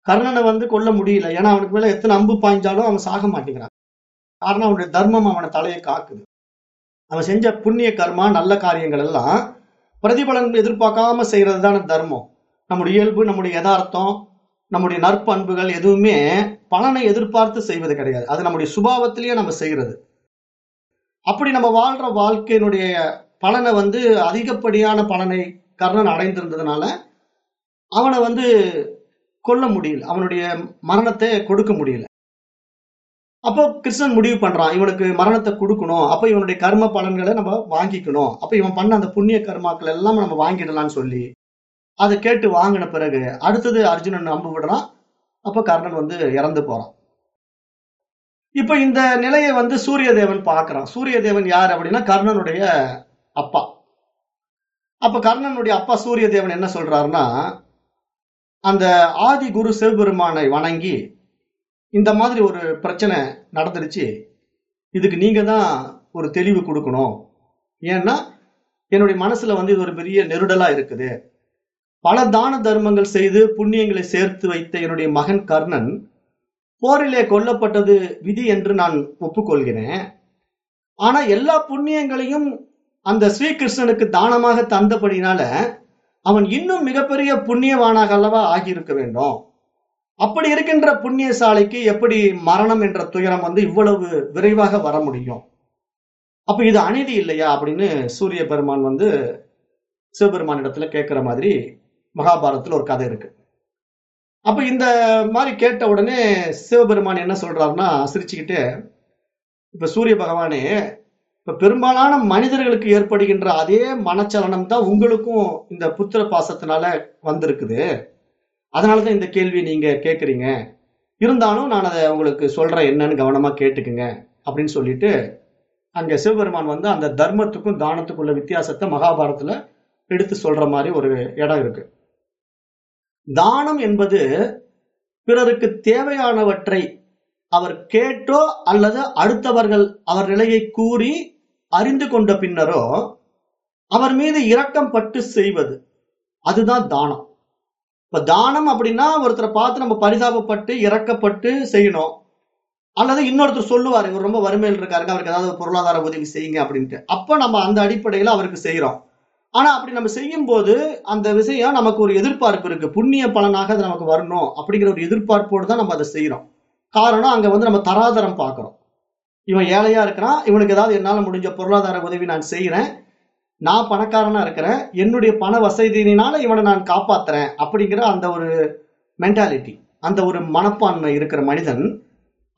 கர்ணனை வந்து கொல்ல முடியல. ஏன்னா அவனுக்கு மேல எத்தனை அம்பு பாய்ஞ்சாலும் அவன் சாக மாட்டேங்கிறான். காரணம் அவனுடைய தர்மம் அவனை தலையை காக்குது. அவன் செஞ்ச புண்ணிய கர்மா நல்ல காரியங்கள் எல்லாம் பிரதிபலன் எதிர்பார்க்காம செய்யறது தானே தர்மம். நம்முடைய இயல்பு நம்முடைய யதார்த்தம் நம்முடைய நற்பண்புகள் எதுவுமே பலனை எதிர்பார்த்து செய்வது கிடையாது. அது நம்முடைய சுபாவத்திலேயே நம்ம செய்யறது. அப்படி நம்ம வாழ்ற வாழ்க்கையினுடைய பலனை வந்து அதிகப்படியான பலனை கர்ணன் அடைந்திருந்ததுனால அவனை வந்து கொல்ல முடியல. அவனுடைய மரணத்தை கொடுக்க முடியல. அப்போ கிருஷ்ணன் முடிவு பண்றான் இவனுக்கு மரணத்தை கொடுக்கணும் அப்ப இவனுடைய கர்ம பலன்களை நம்ம வாங்கிக்கணும் அப்ப இவன் பண்ண அந்த புண்ணிய கர்மாக்கள் எல்லாம் நம்ம வாங்கிடலாம்னு சொல்லி அதை கேட்டு வாங்கின பிறகு அடுத்தது அர்ஜுனன் நம்ப விடுறான். அப்ப கர்ணன் வந்து இறந்து போறான். இப்ப இந்த நிலையை வந்து சூரிய தேவன் பார்க்கறான். சூரிய தேவன் யார் அப்படின்னா கர்ணனுடைய அப்பா. அப்ப கர்ணனுடைய அப்பா சூரிய தேவன் என்ன சொல்றாருன்னா அந்த ஆதி குரு சிவபெருமானை வணங்கி இந்த மாதிரி ஒரு பிரச்சனை நடந்துருச்சு. இதுக்கு நீங்க தான் ஒரு தெளிவு கொடுக்கணும். ஏன்னா என்னுடைய மனசுல வந்து இது ஒரு பெரிய நெருடலா இருக்குது. பல தான தர்மங்கள் செய்து புண்ணியங்களை சேர்த்து வைத்த என்னுடைய மகன் கர்ணன் போரிலே கொல்லப்பட்டது விதி என்று நான் ஒப்புக்கொள்கிறேன். ஆனா எல்லா புண்ணியங்களையும் அந்த ஸ்ரீகிருஷ்ணனுக்கு தானமாக தந்தபடினால அவன் இன்னும் மிகப்பெரிய புண்ணியவானாக அல்லவா ஆகியிருக்க வேண்டும். அப்படி இருக்கின்ற புண்ணியசாலைக்கு எப்படி மரணம் என்ற துயரம் வந்து இவ்வளவு விரைவாக வர முடியும்? அப்ப இது அநீதி இல்லையா அப்படின்னு சூரிய பெருமான் வந்து சிவபெருமான் இடத்துல கேட்கிற மாதிரி மகாபாரதத்துல ஒரு கதை இருக்கு. அப்ப இந்த மாதிரி கேட்ட உடனே சிவபெருமான் என்ன சொல்றாருன்னா சிரிச்சுக்கிட்டு இப்ப சூரிய பகவானே இப்ப பெரும்பாலான மனிதர்களுக்கு ஏற்படுகின்ற அதே மனச்சலனம் தான் உங்களுக்கும் இந்த புத்திர பாசத்தினால வந்திருக்குது. அதனாலதான் இந்த கேள்வி நீங்க கேட்குறீங்க இருந்தாலும் நான் அதை உங்களுக்கு சொல்றேன் என்னன்னு கவனமா கேட்டுக்குங்க அப்படின்னு சொல்லிட்டு அங்க சிவபெருமான் வந்து அந்த தர்மத்துக்கும் தானத்துக்குள்ள வித்தியாசத்தை மகாபாரத்துல எடுத்து சொல்ற மாதிரி ஒரு இடம் இருக்கு. தானம் என்பது பிறருக்கு தேவையானவற்றை அவர் கேட்டோ அல்லது அடுத்தவர்கள் அவர் நிலையை கூறி அறிந்து கொண்ட பின்னரோ அவர் மீது இரக்கம் பட்டு செய்வது. அதுதான் தானம். இப்ப தானம் அப்படின்னா ஒருத்தரை பார்த்து நம்ம பரிதாபப்பட்டு இறக்கப்பட்டு செய்யணும். அல்லது இன்னொருத்தர் சொல்லுவார் இவர் ரொம்ப வறுமையில் இருக்காருங்க அவருக்கு ஏதாவது பொருளாதார உதவி செய்யுங்க அப்படின்ட்டு. அப்ப நம்ம அந்த அடிப்படையில அவருக்கு செய்யறோம் ஆனா அப்படி நம்ம செய்யும் போது அந்த விஷயம் நமக்கு ஒரு எதிர்பார்ப்பு இருக்கு. புண்ணிய பலனாக அது நமக்கு வரணும் அப்படிங்கிற ஒரு எதிர்பார்ப்போடு தான் நம்ம அதை செய்யறோம் காரணம் அங்க வந்து நம்ம தராதரம் பார்க்கறோம். இவன் ஏழையா இருக்கிறான். இவனுக்கு ஏதாவது என்னால் முடிஞ்ச பொருளாதார உதவி நான் செய்கிறேன் நான் பணக்காரனா இருக்கிறேன். என்னுடைய பண வசதியினால இவனை நான் காப்பாத்துறேன் அப்படிங்கிற அந்த ஒரு மென்டாலிட்டி அந்த ஒரு மனப்பான்மை இருக்கிற மனிதன்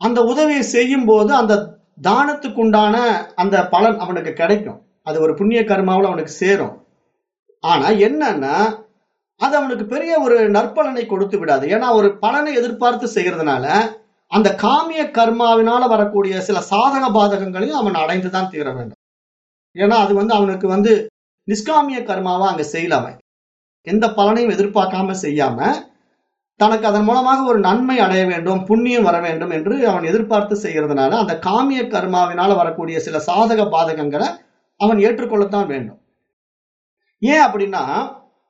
அந்த உதவியை செய்யும் போது அந்த தானத்துக்கு உண்டான அந்த பலன் அவனுக்கு கிடைக்கும். அது ஒரு புண்ணிய கர்மாவில் அவனுக்கு சேரும். ஆனா என்னன்னா அது அவனுக்கு பெரிய ஒரு நற்பலனை கொடுத்து விடாது. ஏன்னா ஒரு பலனை எதிர்பார்த்து செய்யறதுனால அந்த காமிய கர்மாவினால வரக்கூடிய சில சாதக பாதகங்களையும் அவன் அடைந்துதான் தீர வேண்டும். ஏன்னா அது வந்து அவனுக்கு வந்து நிஷ்காமிய கர்மாவை அங்க அவன். எந்த பலனையும் எதிர்பார்க்காம செய்யாம தனக்கு அதன் மூலமாக ஒரு நன்மை அடைய வேண்டும் புண்ணியம் வர வேண்டும் என்று அவன் எதிர்பார்த்து செய்கிறதுனால அந்த காமிய கர்மாவினால வரக்கூடிய சில சாதக பாதகங்களை அவன் ஏற்றுக்கொள்ளத்தான் வேண்டும். ஏன் அப்படின்னா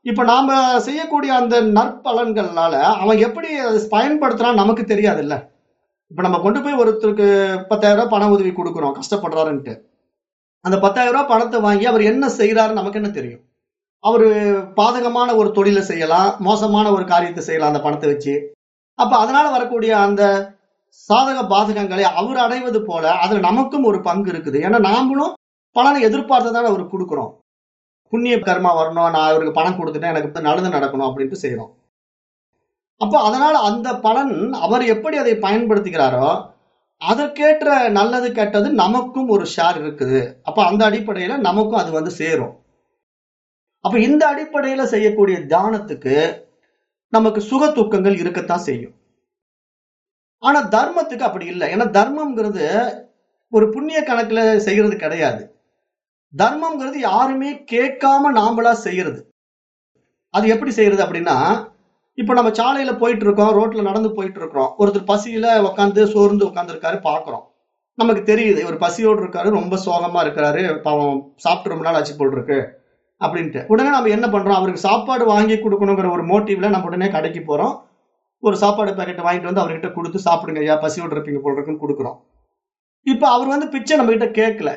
இப்ப நாம செய்யக்கூடிய அந்த நற்பலன்களால அவன் எப்படி அதை பயன்படுத்துறான்னு நமக்கு தெரியாது இல்லை இப்ப நம்ம கொண்டு போய் ஒருத்தருக்கு பத்தாயிரம் ரூபாய் பண உதவி கொடுக்குறோம் கஷ்டப்படுறாருன்ட்டு. அந்த பத்தாயிரம் ரூபாய் பணத்தை வாங்கி அவர் என்ன செய்யறாரு நமக்கு என்ன தெரியும்? அவரு பாதகமான ஒரு தொழிலை செய்யலாம் மோசமான ஒரு காரியத்தை செய்யலாம் அந்த பணத்தை வச்சு. அப்ப அதனால வரக்கூடிய அந்த சாதக பாதகங்களை அவர் அடைவது போல அதுல நமக்கும் ஒரு பங்கு இருக்குது. ஏன்னா நாமளும் பலனை எதிர்பார்த்து தான் அவருக்கு கொடுக்குறோம். புண்ணிய கர்மா வரணும் நான் அவருக்கு பணம் கொடுத்துட்டேன் எனக்கு நல்லது நடக்கணும் அப்படின்ட்டு செய்யறோம் அப்போ அதனால அந்த பலன் அவர் எப்படி அதை பயன்படுத்துகிறாரோ அதற்கேற்ற நல்லது கெட்டது நமக்கும் ஒரு ஷேர் இருக்குது. அப்ப அந்த அடிப்படையில நமக்கும் அது வந்து சேரும். அப்ப இந்த அடிப்படையில செய்யக்கூடிய தியானத்துக்கு நமக்கு சுக துக்கங்கள் இருக்கத்தான் செய்யும். ஆனா தர்மத்துக்கு அப்படி இல்லை. ஏன்னா தர்மம்ங்கிறது ஒரு புண்ணிய கணக்குல செய்யறது கிடையாது. தர்மம்ங்கிறது யாருமே கேட்காம நாமளா செய்யறது. அது எப்படி செய்யறது அப்படின்னா இப்ப நம்ம சாலையில போயிட்டு இருக்கோம் ரோட்ல நடந்து போயிட்டு இருக்கிறோம் ஒருத்தர் பசியில உட்காந்து சோர்ந்து உட்காந்துருக்காரு பாக்குறோம். நமக்கு தெரியுது இவர் பசியோடு இருக்காரு ரொம்ப சோகமா இருக்கிறாரு பாவம் சாப்பிட்டு ரொம்ப நாள் ஆச்சு போல் இருக்கு அப்படின்ட்டு. உடனே நம்ம என்ன பண்றோம்? அவருக்கு சாப்பாடு வாங்கி கொடுக்கணுங்கிற ஒரு மோட்டிவ்ல நம்ம உடனே கடைக்கு போறோம். ஒரு சாப்பாடு பேக்கெட் வாங்கிட்டு வந்து அவர்கிட்ட கொடுத்து சாப்பிடுங்க ஐயா பசியோடு இருப்பீங்க போல் இருக்குன்னு கொடுக்குறோம். இப்ப அவர் வந்து பிச்சை நம்ம கிட்ட கேட்கல.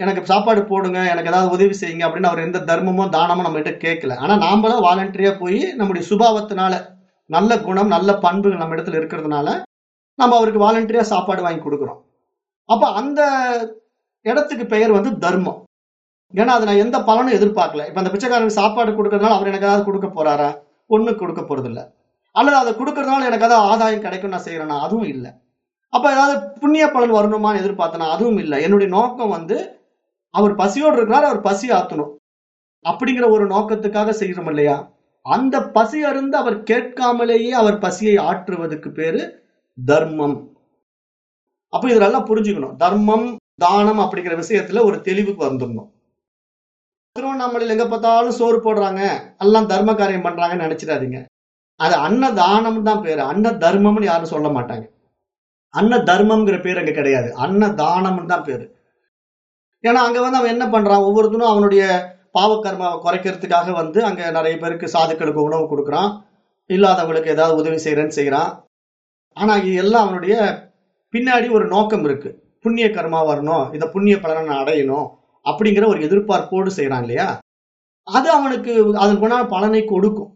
எனக்கு சாப்பாடு போடுங்க எனக்கு ஏதாவது உதவி செய்யுங்க அப்படின்னு அவர் எந்த தர்மமோ தானமோ நம்ம கிட்ட கேட்கல. ஆனா நாமளும் வாலண்டியராக போய் நம்முடைய சுபாவத்தினால நல்ல குணம் நல்ல பண்புகள் நம்ம இடத்துல இருக்கிறதுனால நம்ம அவருக்கு வாலண்டரியா சாப்பாடு வாங்கி கொடுக்குறோம். அப்ப அந்த இடத்துக்கு பெயர் வந்து தர்மம். ஏன்னா அதை நான் எந்த பலனும் எதிர்பார்க்கல. இப்ப அந்த பிச்சைக்காரனுக்கு சாப்பாடு கொடுக்கறதுனால அவர் எனக்கு ஏதாவது கொடுக்க போறாரா? ஒண்ணு கொடுக்க போறது இல்லை அல்லது அதை கொடுக்கறதுனால எனக்கு ஏதாவது ஆதாயம் கிடைக்கும் நான் செய்யறேன்னா அதுவும் இல்லை. அப்ப ஏதாவது புண்ணிய பலன் வரணுமான்னு எதிர்பார்த்தனா அதுவும் இல்லை. என்னுடைய நோக்கம் வந்து அவர் பசியோடு இருக்கிறார் அவர் பசி ஆத்தணும் அப்படிங்கிற ஒரு நோக்கத்துக்காக செய்யறோம் இல்லையா? அந்த பசி அருந்து அவர் கேட்காமலேயே அவர் பசியை ஆற்றுவதற்கு பேரு தர்மம். அப்ப இதெல்லாம் புரிஞ்சுக்கணும். தர்மம் தானம் அப்படிங்கிற விஷயத்துல ஒரு தெளிவுக்கு வந்துடணும். திருவண்ணாமலையில் எங்க பார்த்தாலும் சோறு போடுறாங்க. எல்லாம் தர்ம காரியம் பண்றாங்கன்னு நினைச்சிடாதீங்க. அது அன்ன தானம் தான் பேரு. அன்ன தர்மம்னு யாரும் சொல்ல மாட்டாங்க. அன்ன தர்மம்ங்கிற பேர் அங்க கிடையாது. அன்ன தானம்னு தான் பேரு. ஏன்னா அங்க வந்து அவன் என்ன பண்றான்? ஒவ்வொருத்தனும் அவனுடைய பாவக்கர்மாவை குறைக்கிறதுக்காக வந்து அங்க நிறைய பேருக்கு சாதுக்களுக்கு உணவு கொடுக்குறான். இல்லாதவங்களுக்கு ஏதாவது உதவி செய்யறேன்னு செய்யறான் ஆனா இது எல்லாம் அவனுடைய பின்னாடி ஒரு நோக்கம் இருக்கு. புண்ணிய கர்மா வரணும். இந்த புண்ணிய பலனை நான் அடையணும் அப்படிங்கிற ஒரு எதிர்பார்ப்போடு செய்யறான் இல்லையா? அது அவனுக்கு அதற்குண்டான பலனை கொடுக்கும்.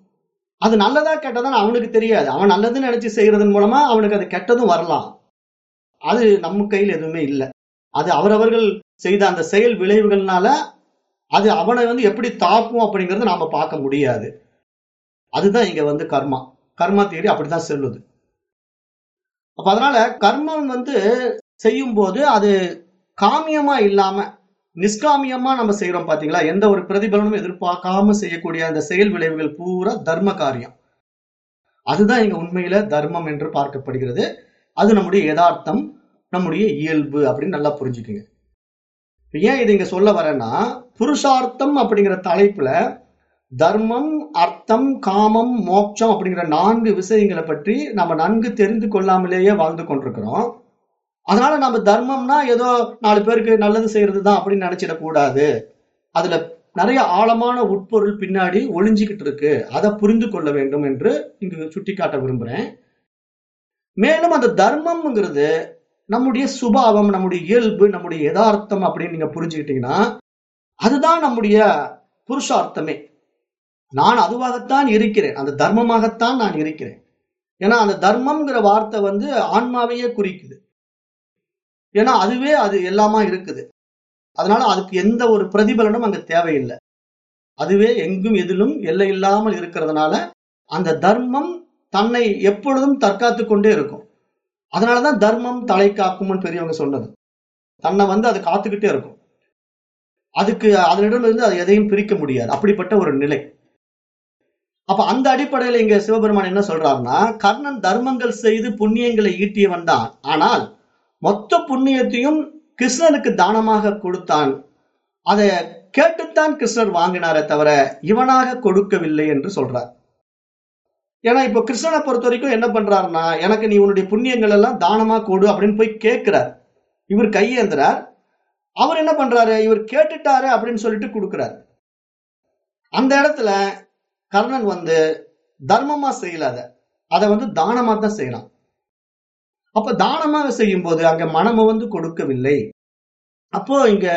அது நல்லதா கெட்டதான் அவனுக்கு தெரியாது. அவன் நல்லதுன்னு நினைச்சு செய்யறதன் மூலமா அவனுக்கு அது கெட்டதும் வரலாம். அது நம்ம கையில் எதுவுமே இல்லை. அது அவரவர்கள் செய்த அந்த செயல் விளைவுகள்னால அது அவனை வந்து எப்படி தாக்கும் அப்படிங்கறத நாம பார்க்க முடியாது. அதுதான் இங்க வந்து கர்மா. கர்மா தியரி அப்படிதான் செல்லுது. அப்ப அதனால கர்மம் வந்து செய்யும் போது அது காமியமா இல்லாம நிஷ்காமியமா நம்ம செய்யறோம் பாத்தீங்களா? எந்த ஒரு பிரதிபலனும் எதிர்பார்க்காம செய்யக்கூடிய அந்த செயல் விளைவுகள் பூரா தர்ம காரியம். அதுதான் இங்க உண்மையில தர்மம் என்று பார்க்கப்படுகிறது. அது நம்முடைய யதார்த்தம் நம்முடைய இயல்பு அப்படின்னு நல்லா புரிஞ்சுக்குங்க. ஏன் இது இங்க சொல்ல வரேன்னா புருஷார்த்தம் அப்படிங்கிற தலைப்புல தர்மம் அர்த்தம் காமம் மோட்சம் அப்படிங்கிற நான்கு விஷயங்களை பற்றி நம்ம நன்கு தெரிந்து கொள்ளாமலேயே வாழ்ந்து கொண்டிருக்கிறோம். அதனால நம்ம தர்மம்னா ஏதோ நாலு பேருக்கு நல்லது செய்யறது தான் அப்படின்னு நினைச்சிடக்கூடாது. அதுல நிறைய ஆழமான உட்பொருள் பின்னாடி ஒளிஞ்சிக்கிட்டு இருக்கு. அதை புரிந்து கொள்ள வேண்டும் என்று இங்கு சுட்டிக்காட்ட விரும்புறேன். மேலும் அந்த தர்மம்ங்கிறது நம்முடைய சுபாவம் நம்முடைய இயல்பு நம்முடைய யதார்த்தம் அப்படின்னு நீங்க புரிஞ்சுக்கிட்டீங்கன்னா அதுதான் நம்முடைய புருஷார்த்தமே. நான் அதுவாகத்தான் இருக்கிறேன். அந்த தர்மமாகத்தான் நான் இருக்கிறேன். ஏன்னா அந்த தர்மம்ங்கிற வார்த்தை வந்து ஆன்மாவையே குறிக்குது. ஏன்னா அதுவே அது எல்லாமா இருக்குது. அதனால அதுக்கு எந்த ஒரு பிரதிபலனும் அங்க தேவையில்லை. அதுவே எங்கும் எதிலும் எல்லை இல்லாமல் இருக்கிறதுனால அந்த தர்மம் தன்னை எப்பொழுதும் தற்காத்து கொண்டே இருக்கும். அதனாலதான் தர்மம் தலை காக்கும்னு பெரியவங்க சொன்னது. தன்னை வந்து அது காத்துக்கிட்டே இருக்கும். அதுக்கு அதனிடமிருந்து அது எதையும் பிரிக்க முடியாது. அப்படிப்பட்ட ஒரு நிலை. அப்ப அந்த அடிப்படையில இங்க சிவபெருமான் என்ன சொல்றாருன்னா கர்ணன் தர்மங்கள் செய்து புண்ணியங்களை ஈட்டியவன் தான். ஆனால் மொத்த புண்ணியத்தையும் கிருஷ்ணனுக்கு தானமாக கொடுத்தான். அதை கேட்டுத்தான் கிருஷ்ணர் வாங்கினாரே தவிர இவனாக கொடுக்கவில்லை என்று சொல்றார். ஏன்னா இப்ப கிருஷ்ணனை பொறுத்த வரைக்கும் என்ன பண்றாருன்னா எனக்கு நீ உன்னுடைய புண்ணியங்கள் எல்லாம் தானமா கொடு அப்படின்னு போய் கேட்கிறார். இவர் கையேந்திரார் அவர் என்ன பண்றாரு? இவர் கேட்டுட்டாரு அப்படின்னு சொல்லிட்டு கொடுக்குறாரு. அந்த இடத்துல கர்ணன் வந்து தர்மமா செய்யல அதை அதை வந்து தானமா தான் செய்யலாம். அப்ப தானமாக செய்யும் போது அங்க மனமு வந்து கொடுக்கவில்லை. அப்போ இங்க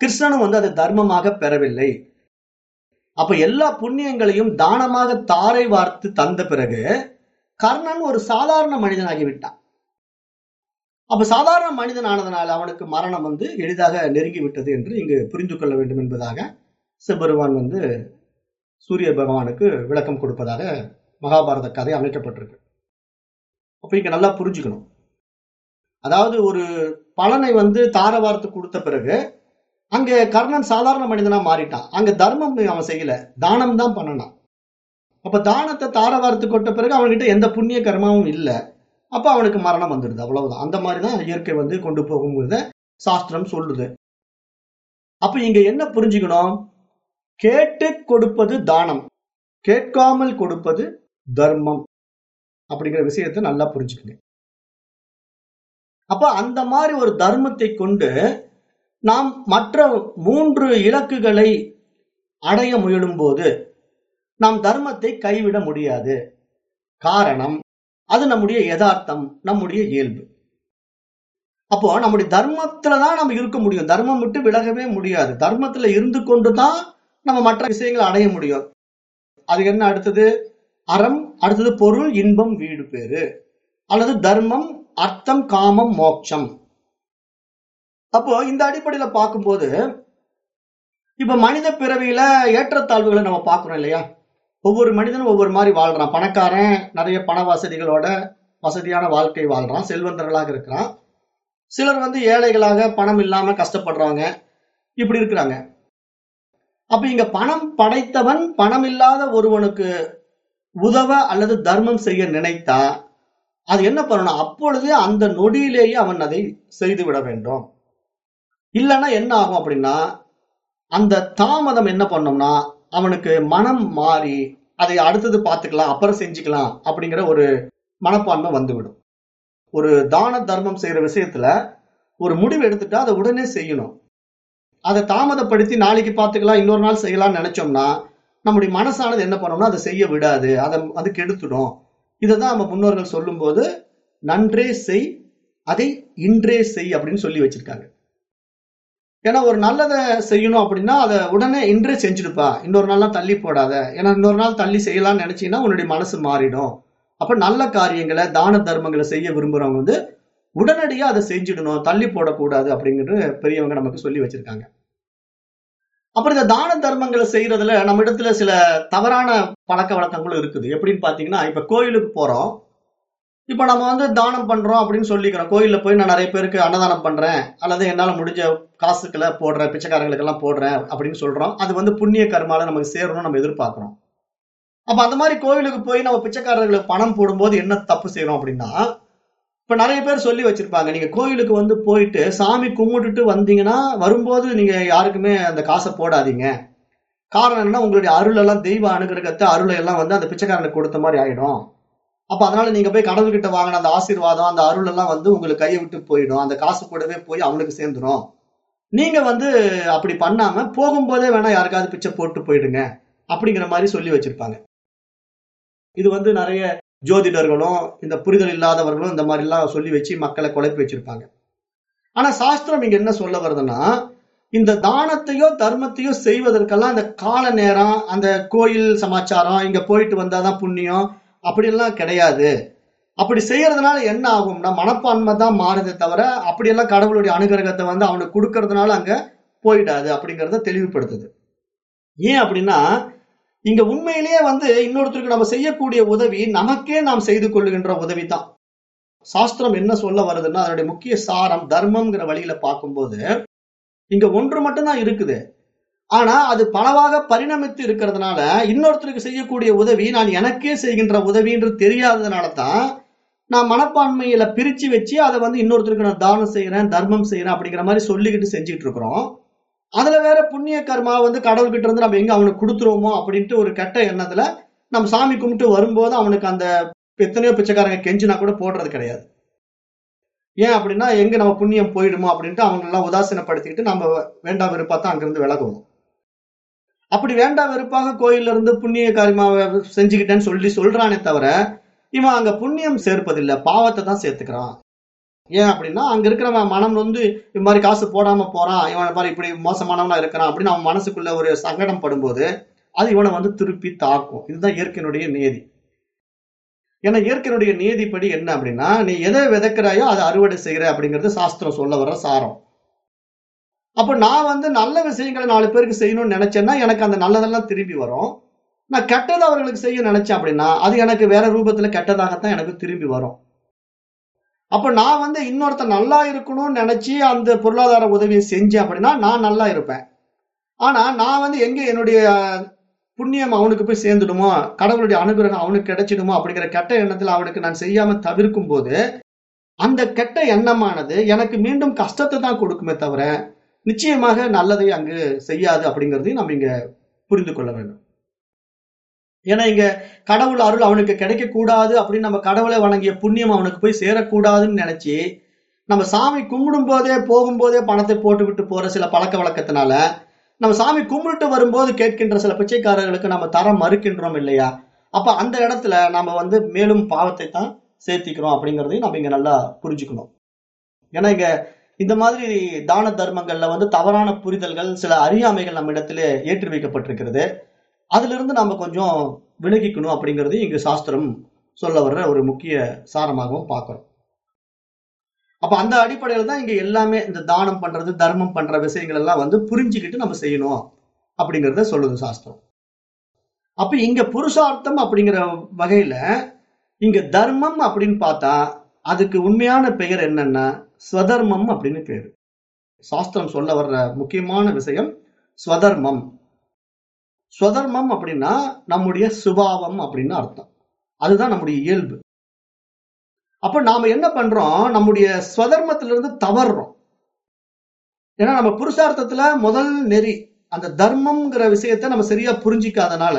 கிருஷ்ணனும் வந்து அதை தர்மமாக பெறவில்லை. அப்ப எல்லா புண்ணியங்களையும் தானமாக தாரை வார்த்து தந்த பிறகு கர்ணன் ஒரு சாதாரண மனிதனாகி விட்டான். அப்ப சாதாரண மனிதன் ஆனதுனால அவனுக்கு மரணம் வந்து எளிதாக நெருங்கி விட்டது என்று இங்கு புரிந்து கொள்ள வேண்டும் என்பதாக சிவபெருமான் வந்து சூரிய பகவானுக்கு விளக்கம் கொடுப்பதாக மகாபாரத கதை அமைக்கப்பட்டிருக்கு. அப்ப இங்க நல்லா புரிஞ்சுக்கணும். அதாவது ஒரு பலனை வந்து தார வார்த்து கொடுத்த பிறகு அங்க கர்ணன் சாதாரண மனிதனா மாறிட்டான். அங்க தர்மம் அவன் செய்யல. தானம் தான் பண்ணனான் அப்ப தானத்தை தார வார்த்து கொட்ட பிறகு அவன்கிட்ட எந்த புண்ணிய கர்மாவும் இல்லை. அப்ப அவனுக்கு மரணம் வந்துடுது. அவ்வளவுதான். அந்த மாதிரிதான் இயற்கை வந்து கொண்டு போகும்போது சாஸ்திரம் சொல்லுது. அப்ப இங்க என்ன புரிஞ்சுக்கணும்? கேட்டு கொடுப்பது தானம். கேட்காமல் கொடுப்பது தர்மம். அப்படிங்கிற விஷயத்தை நல்லா புரிஞ்சுக்கணும். அப்ப அந்த மாதிரி ஒரு தர்மத்தை கொண்டு நாம் மற்ற மூன்று இலக்குகளை அடைய முயலும் போது நாம் தர்மத்தை கைவிட முடியாது. காரணம் அது நம்முடைய யதார்த்தம் நம்முடைய இயல்பு. அப்போ நம்முடைய தர்மத்துல தான் நம்ம இருக்க முடியும். தர்மம் விட்டு விலகவே முடியாது. தர்மத்துல இருந்து கொண்டு தான் நம்ம மற்ற விஷயங்களை அடைய முடியும். அது என்ன அடுத்தது? அறம் அடுத்தது பொருள் இன்பம் வீடு பேரு அல்லது தர்மம் அர்த்தம் காமம் மோட்சம். அப்போ இந்த அடிப்படையில பார்க்கும்போது இப்ப மனித பிறவியில ஏற்றத்தாழ்வுகளை நம்ம பார்க்கணும் இல்லையா? ஒவ்வொரு மனிதனும் ஒவ்வொரு மாதிரி வாழ்றான். பணக்காரன் நிறைய பண வசதிகளோட வசதியான வாழ்க்கை வாழ்றான். செல்வந்தர்களாக இருக்கிறான். சிலர் வந்து ஏழைகளாக பணம் இல்லாம கஷ்டப்படுறவங்க இப்படி இருக்கிறாங்க. அப்ப இங்க பணம் படைத்தவன் பணம் இல்லாத ஒருவனுக்கு உதவ அல்லது தர்மம் செய்ய நினைத்தா அது என்ன பண்ணணும்? அப்பொழுது அந்த நொடியிலேயே அவன் அதை செய்து விட வேண்டும். இல்லைன்னா என்ன ஆகும் அப்படின்னா அந்த தாமதம் என்ன பண்ணோம்னா அவனுக்கு மனம் மாறி அதை அடுத்தது பார்த்துக்கலாம் அப்புறம் செஞ்சுக்கலாம் அப்படிங்கிற ஒரு மனப்பான்மை வந்துவிடும். ஒரு தான தர்மம் செய்யற விஷயத்துல ஒரு முடிவு எடுத்துட்டா அதை உடனே செய்யணும். அதை தாமதப்படுத்தி நாளைக்கு பார்த்துக்கலாம் இன்னொரு நாள் செய்யலாம்னு நினைச்சோம்னா நம்முடைய மனசானது என்ன பண்ணோம்னா அதை செய்ய விடாது. அதை அது கெடுத்துடும் இதை தான் நம்ம முன்னோர்கள் சொல்லும்போது நன்றே செய் அதை இன்றே செய் அப்படின்னு சொல்லி வச்சிருக்காங்க. ஏன்னா ஒரு நல்லதை செய்யணும் அப்படின்னா அதை உடனே இன்றே செஞ்சுடுப்பா. இன்னொரு நாள்லாம் தள்ளி போடாத. ஏன்னா இன்னொரு நாள் தள்ளி செய்யலாம்னு நினைச்சீங்கன்னா உன்னுடைய மனசு மாறிடும். அப்ப நல்ல காரியங்களை தான தர்மங்களை செய்ய விரும்புறவங்க வந்து உடனடியா அதை செஞ்சிடணும். தள்ளி போடக்கூடாது அப்படிங்கிறது பெரியவங்க நமக்கு சொல்லி வச்சிருக்காங்க. அப்புறம் இந்த தான தர்மங்களை செய்யறதுல நம்ம இடத்துல சில தவறான பழக்க வழக்கங்களும் இருக்குது. எப்படின்னு பாத்தீங்கன்னா இப்ப கோயிலுக்கு போறோம். இப்போ நம்ம வந்து தானம் பண்றோம் அப்படின்னு சொல்லிக்கிறோம். கோயில்ல போய் நான் நிறைய பேருக்கு அன்னதானம் பண்றேன். அல்லது என்னால் முடிஞ்ச காசுக்களை போடுறேன் பிச்சைக்காரங்களுக்கெல்லாம் போடுறேன் அப்படின்னு சொல்றோம். அது வந்து புண்ணிய கர்மால நமக்கு சேரணும்னு நம்ம எதிர்பார்க்கிறோம். அப்ப அந்த மாதிரி கோயிலுக்கு போய் நம்ம பிச்சைக்காரர்களுக்கு பணம் போடும்போது என்ன தப்பு செய்யறோம் அப்படின்னா இப்ப நிறைய பேர் சொல்லி வச்சிருப்பாங்க. நீங்க கோயிலுக்கு வந்து போயிட்டு சாமி கும்பிட்டுட்டு வந்தீங்கன்னா வரும்போது நீங்க யாருக்குமே அந்த காசை போடாதீங்க. காரணம் என்னன்னா உங்களுடைய அருள் எல்லாம் தெய்வ அனுகிரகத்தை அருளை எல்லாம் வந்து அந்த பிச்சைக்காரனுக்கு கொடுத்த மாதிரி ஆயிடும். அப்ப அதனால நீங்க போய் கடவுள்கிட்ட வாங்கின அந்த ஆசீர்வாதம் அந்த அருள் எல்லாம் வந்து உங்களுக்கு கையை விட்டு போயிடும். அந்த காசு கூடவே போய் அவனுக்கு சேர்ந்துடும் நீங்க வந்து அப்படி பண்ணாம போகும்போதே வேணா யாருக்காவது பிச்சை போட்டு போயிடுங்க அப்படிங்கிற மாதிரி சொல்லி வச்சிருப்பாங்க. இது வந்து நிறைய ஜோதிடர்களும் இந்த புரிதல் இல்லாதவர்களும் இந்த மாதிரி எல்லாம் சொல்லி வச்சு மக்களை குழப்பி வச்சிருப்பாங்க. ஆனா சாஸ்திரம் இங்க என்ன சொல்ல வருதுன்னா இந்த தானத்தையோ தர்மத்தையோ செய்வதற்கெல்லாம் இந்த கால நேரம் அந்த கோயில் சமாச்சாரம் இங்க போயிட்டு வந்தாதான் புண்ணியம் அப்படியெல்லாம் கிடையாது. அப்படி செய்யறதுனால என்ன ஆகும்னா மனப்பான்மை தான் மாறுதே தவிர அப்படியெல்லாம் கடவுளுடைய அனுகிரகத்தை வந்து அவனுக்கு கொடுக்கறதுனால அங்க போயிடாது அப்படிங்கறத தெளிவுபடுத்துது. ஏன் அப்படின்னா இங்க உண்மையிலேயே வந்து இன்னொருத்தருக்கு நம்ம செய்யக்கூடிய உதவி நமக்கே நாம் செய்து கொள்ளுகின்ற உதவி தான். சாஸ்திரம் என்ன சொல்ல வருதுன்னா அதனுடைய முக்கிய சாரம் தர்மம்ங்கிற வழியில பார்க்கும்போது இங்க ஒன்று மட்டும்தான் இருக்குது. ஆனா அது பலவாக பரிணமித்து இருக்கிறதுனால இன்னொருத்தருக்கு செய்யக்கூடிய உதவி நான் எனக்கே செய்கின்ற உதவின்றது தெரியாததுனால தான் நான் மனப்பான்மையில பிரிச்சு வச்சு அதை வந்து இன்னொருத்தருக்கு நான் தானம் செய்யறேன் தர்மம் செய்யறேன் அப்படிங்கிற மாதிரி சொல்லிக்கிட்டு செஞ்சுட்டு இருக்கிறோம். அதுல வேற புண்ணிய கர்மா வந்து கடவுள்கிட்ட இருந்து நம்ம எங்க அவனுக்கு கொடுத்துருவோமோ அப்படின்ட்டு ஒரு கெட்ட எண்ணத்துல நம்ம சாமி கும்பிட்டு வரும்போது அவனுக்கு அந்த எத்தனையோ பிச்சைக்காரங்க கெஞ்சினா கூட போடுறது கிடையாது. ஏன் அப்படின்னா எங்க நம்ம புண்ணியம் போயிடுமோ அப்படின்ட்டு அவங்க எல்லாம் உதாசீனப்படுத்திக்கிட்டு நம்ம வேண்டாம் விருப்பத்தான் அங்கிருந்து விலகுவோம். அப்படி வேண்டா வெறுப்பாக கோயில்ல இருந்து புண்ணிய காரியமாவை செஞ்சுக்கிட்டேன்னு சொல்லி சொல்றானே தவிர இவன் அங்க புண்ணியம் சேர்ப்பதில்லை பாவத்தை தான் சேர்த்துக்கிறான். ஏன் அப்படின்னா அங்க இருக்கிறவன் மனம் வந்து இது மாதிரி காசு போடாம போறான் இவன் மாதிரி இப்படி மோசமானவனா இருக்கிறான் அப்படின்னு அவன் மனசுக்குள்ள ஒரு சங்கடம் படும்போது அது இவனை வந்து திருப்பி தாக்கும். இதுதான் இயற்கையினுடைய நியதி ஏன்னா இயற்கையினுடைய நியதிப்படி என்ன அப்படின்னா நீ எதை விதைக்கிறாயோ அதை அறுவடை செய்கிற அப்படிங்கிறது சாஸ்திரம் சொல்ல வர்ற சாரம். அப்ப நான் வந்து நல்ல விஷயங்களை நாலு பேருக்கு செய்யணும்னு நினைச்சேன்னா எனக்கு அந்த நல்லதெல்லாம் திரும்பி வரும். நான் கெட்டதை அவர்களுக்கு செய்ய நினைச்சேன் அப்படின்னா அது எனக்கு வேற ரூபத்துல கெட்டதாகத்தான் எனக்கு திரும்பி வரும். அப்ப நான் வந்து இன்னொருத்த நல்லா இருக்கணும்னு நினைச்சு அந்த பொருளாதார உதவியை செஞ்சேன் அப்படின்னா நான் நல்லா இருப்பேன். ஆனா நான் வந்து எங்க என்னுடைய புண்ணியம் அவனுக்கு போய் சேர்ந்துடுமோ கடவுளுடைய அனுகிரகம் அவனுக்கு கிடைச்சிடுமோ அப்படிங்கிற கெட்ட எண்ணத்துல அவனுக்கு நான் செய்யாம தவிர்க்கும் போது அந்த கெட்ட எண்ணமானது எனக்கு மீண்டும் கஷ்டத்தை தான் கொடுக்குமே தவிர நிச்சயமாக நல்லதை அங்கு செய்யாது அப்படிங்கிறதையும் நம்ம இங்க புரிந்து கொள்ள வேண்டும். ஏன்னா இங்க கடவுள் அருள் அவனுக்கு கிடைக்க கூடாது அப்படின்னு நம்ம கடவுளை வணங்கிய புண்ணியம் அவனுக்கு போய் சேரக்கூடாதுன்னு நினைச்சு நம்ம சாமி கும்பிடும் போதே போகும்போதே பணத்தை போட்டுக்கிட்டு போற சில பழக்க வழக்கத்தினால நம்ம சாமி கும்பிட்டு வரும்போது கேட்கின்ற சில பிச்சைக்காரர்களுக்கு நம்ம தர மறுக்கின்றோம் இல்லையா? அப்ப அந்த இடத்துல நம்ம வந்து மேலும் பாவத்தை தான் சேர்த்திக்கிறோம் அப்படிங்கிறதையும் நம்ம இங்க நல்லா புரிஞ்சுக்கணும். ஏன்னா இங்க இந்த மாதிரி தான தர்மங்கள்ல வந்து தவறான புரிதல்கள் சில அறியாமைகள் நம்ம இடத்துல ஏற்றி வைக்கப்பட்டிருக்கிறது அதுல இருந்து நம்ம கொஞ்சம் விலகிக்கணும் அப்படிங்கிறது இங்கு சாஸ்திரம் சொல்ல வர்ற ஒரு முக்கிய சாரமாகவும் பார்க்கிறோம். அப்ப அந்த அடிப்படையில தான் இங்க எல்லாமே இந்த தானம் பண்றது தர்மம் பண்ற விஷயங்கள் எல்லாம் வந்து புரிஞ்சுக்கிட்டு நம்ம செய்யணும் அப்படிங்கிறத சொல்லுது சாஸ்திரம். அப்ப இங்க புருஷார்த்தம் அப்படிங்கிற வகையில இங்க தர்மம் அப்படின்னு பார்த்தா அதுக்கு உண்மையான பெயர் என்னன்னா ஸ்வதர்மம் அப்படின்னு பேரு. சாஸ்திரம் சொல்ல வர்ற முக்கியமான விஷயம் ஸ்வதர்மம். ஸ்வதர்மம் அப்படின்னா நம்முடைய சுபாவம் அப்படின்னு அர்த்தம். அதுதான் நம்முடைய இயல்பு. அப்ப நாம என்ன பண்றோம்? நம்முடைய ஸ்வதர்மத்திலிருந்து தவறுறோம் ஏன்னா நம்ம புருஷார்த்தத்துல முதல் நெறி அந்த தர்மம்ங்கிற விஷயத்த நம்ம சரியா புரிஞ்சிக்காதனால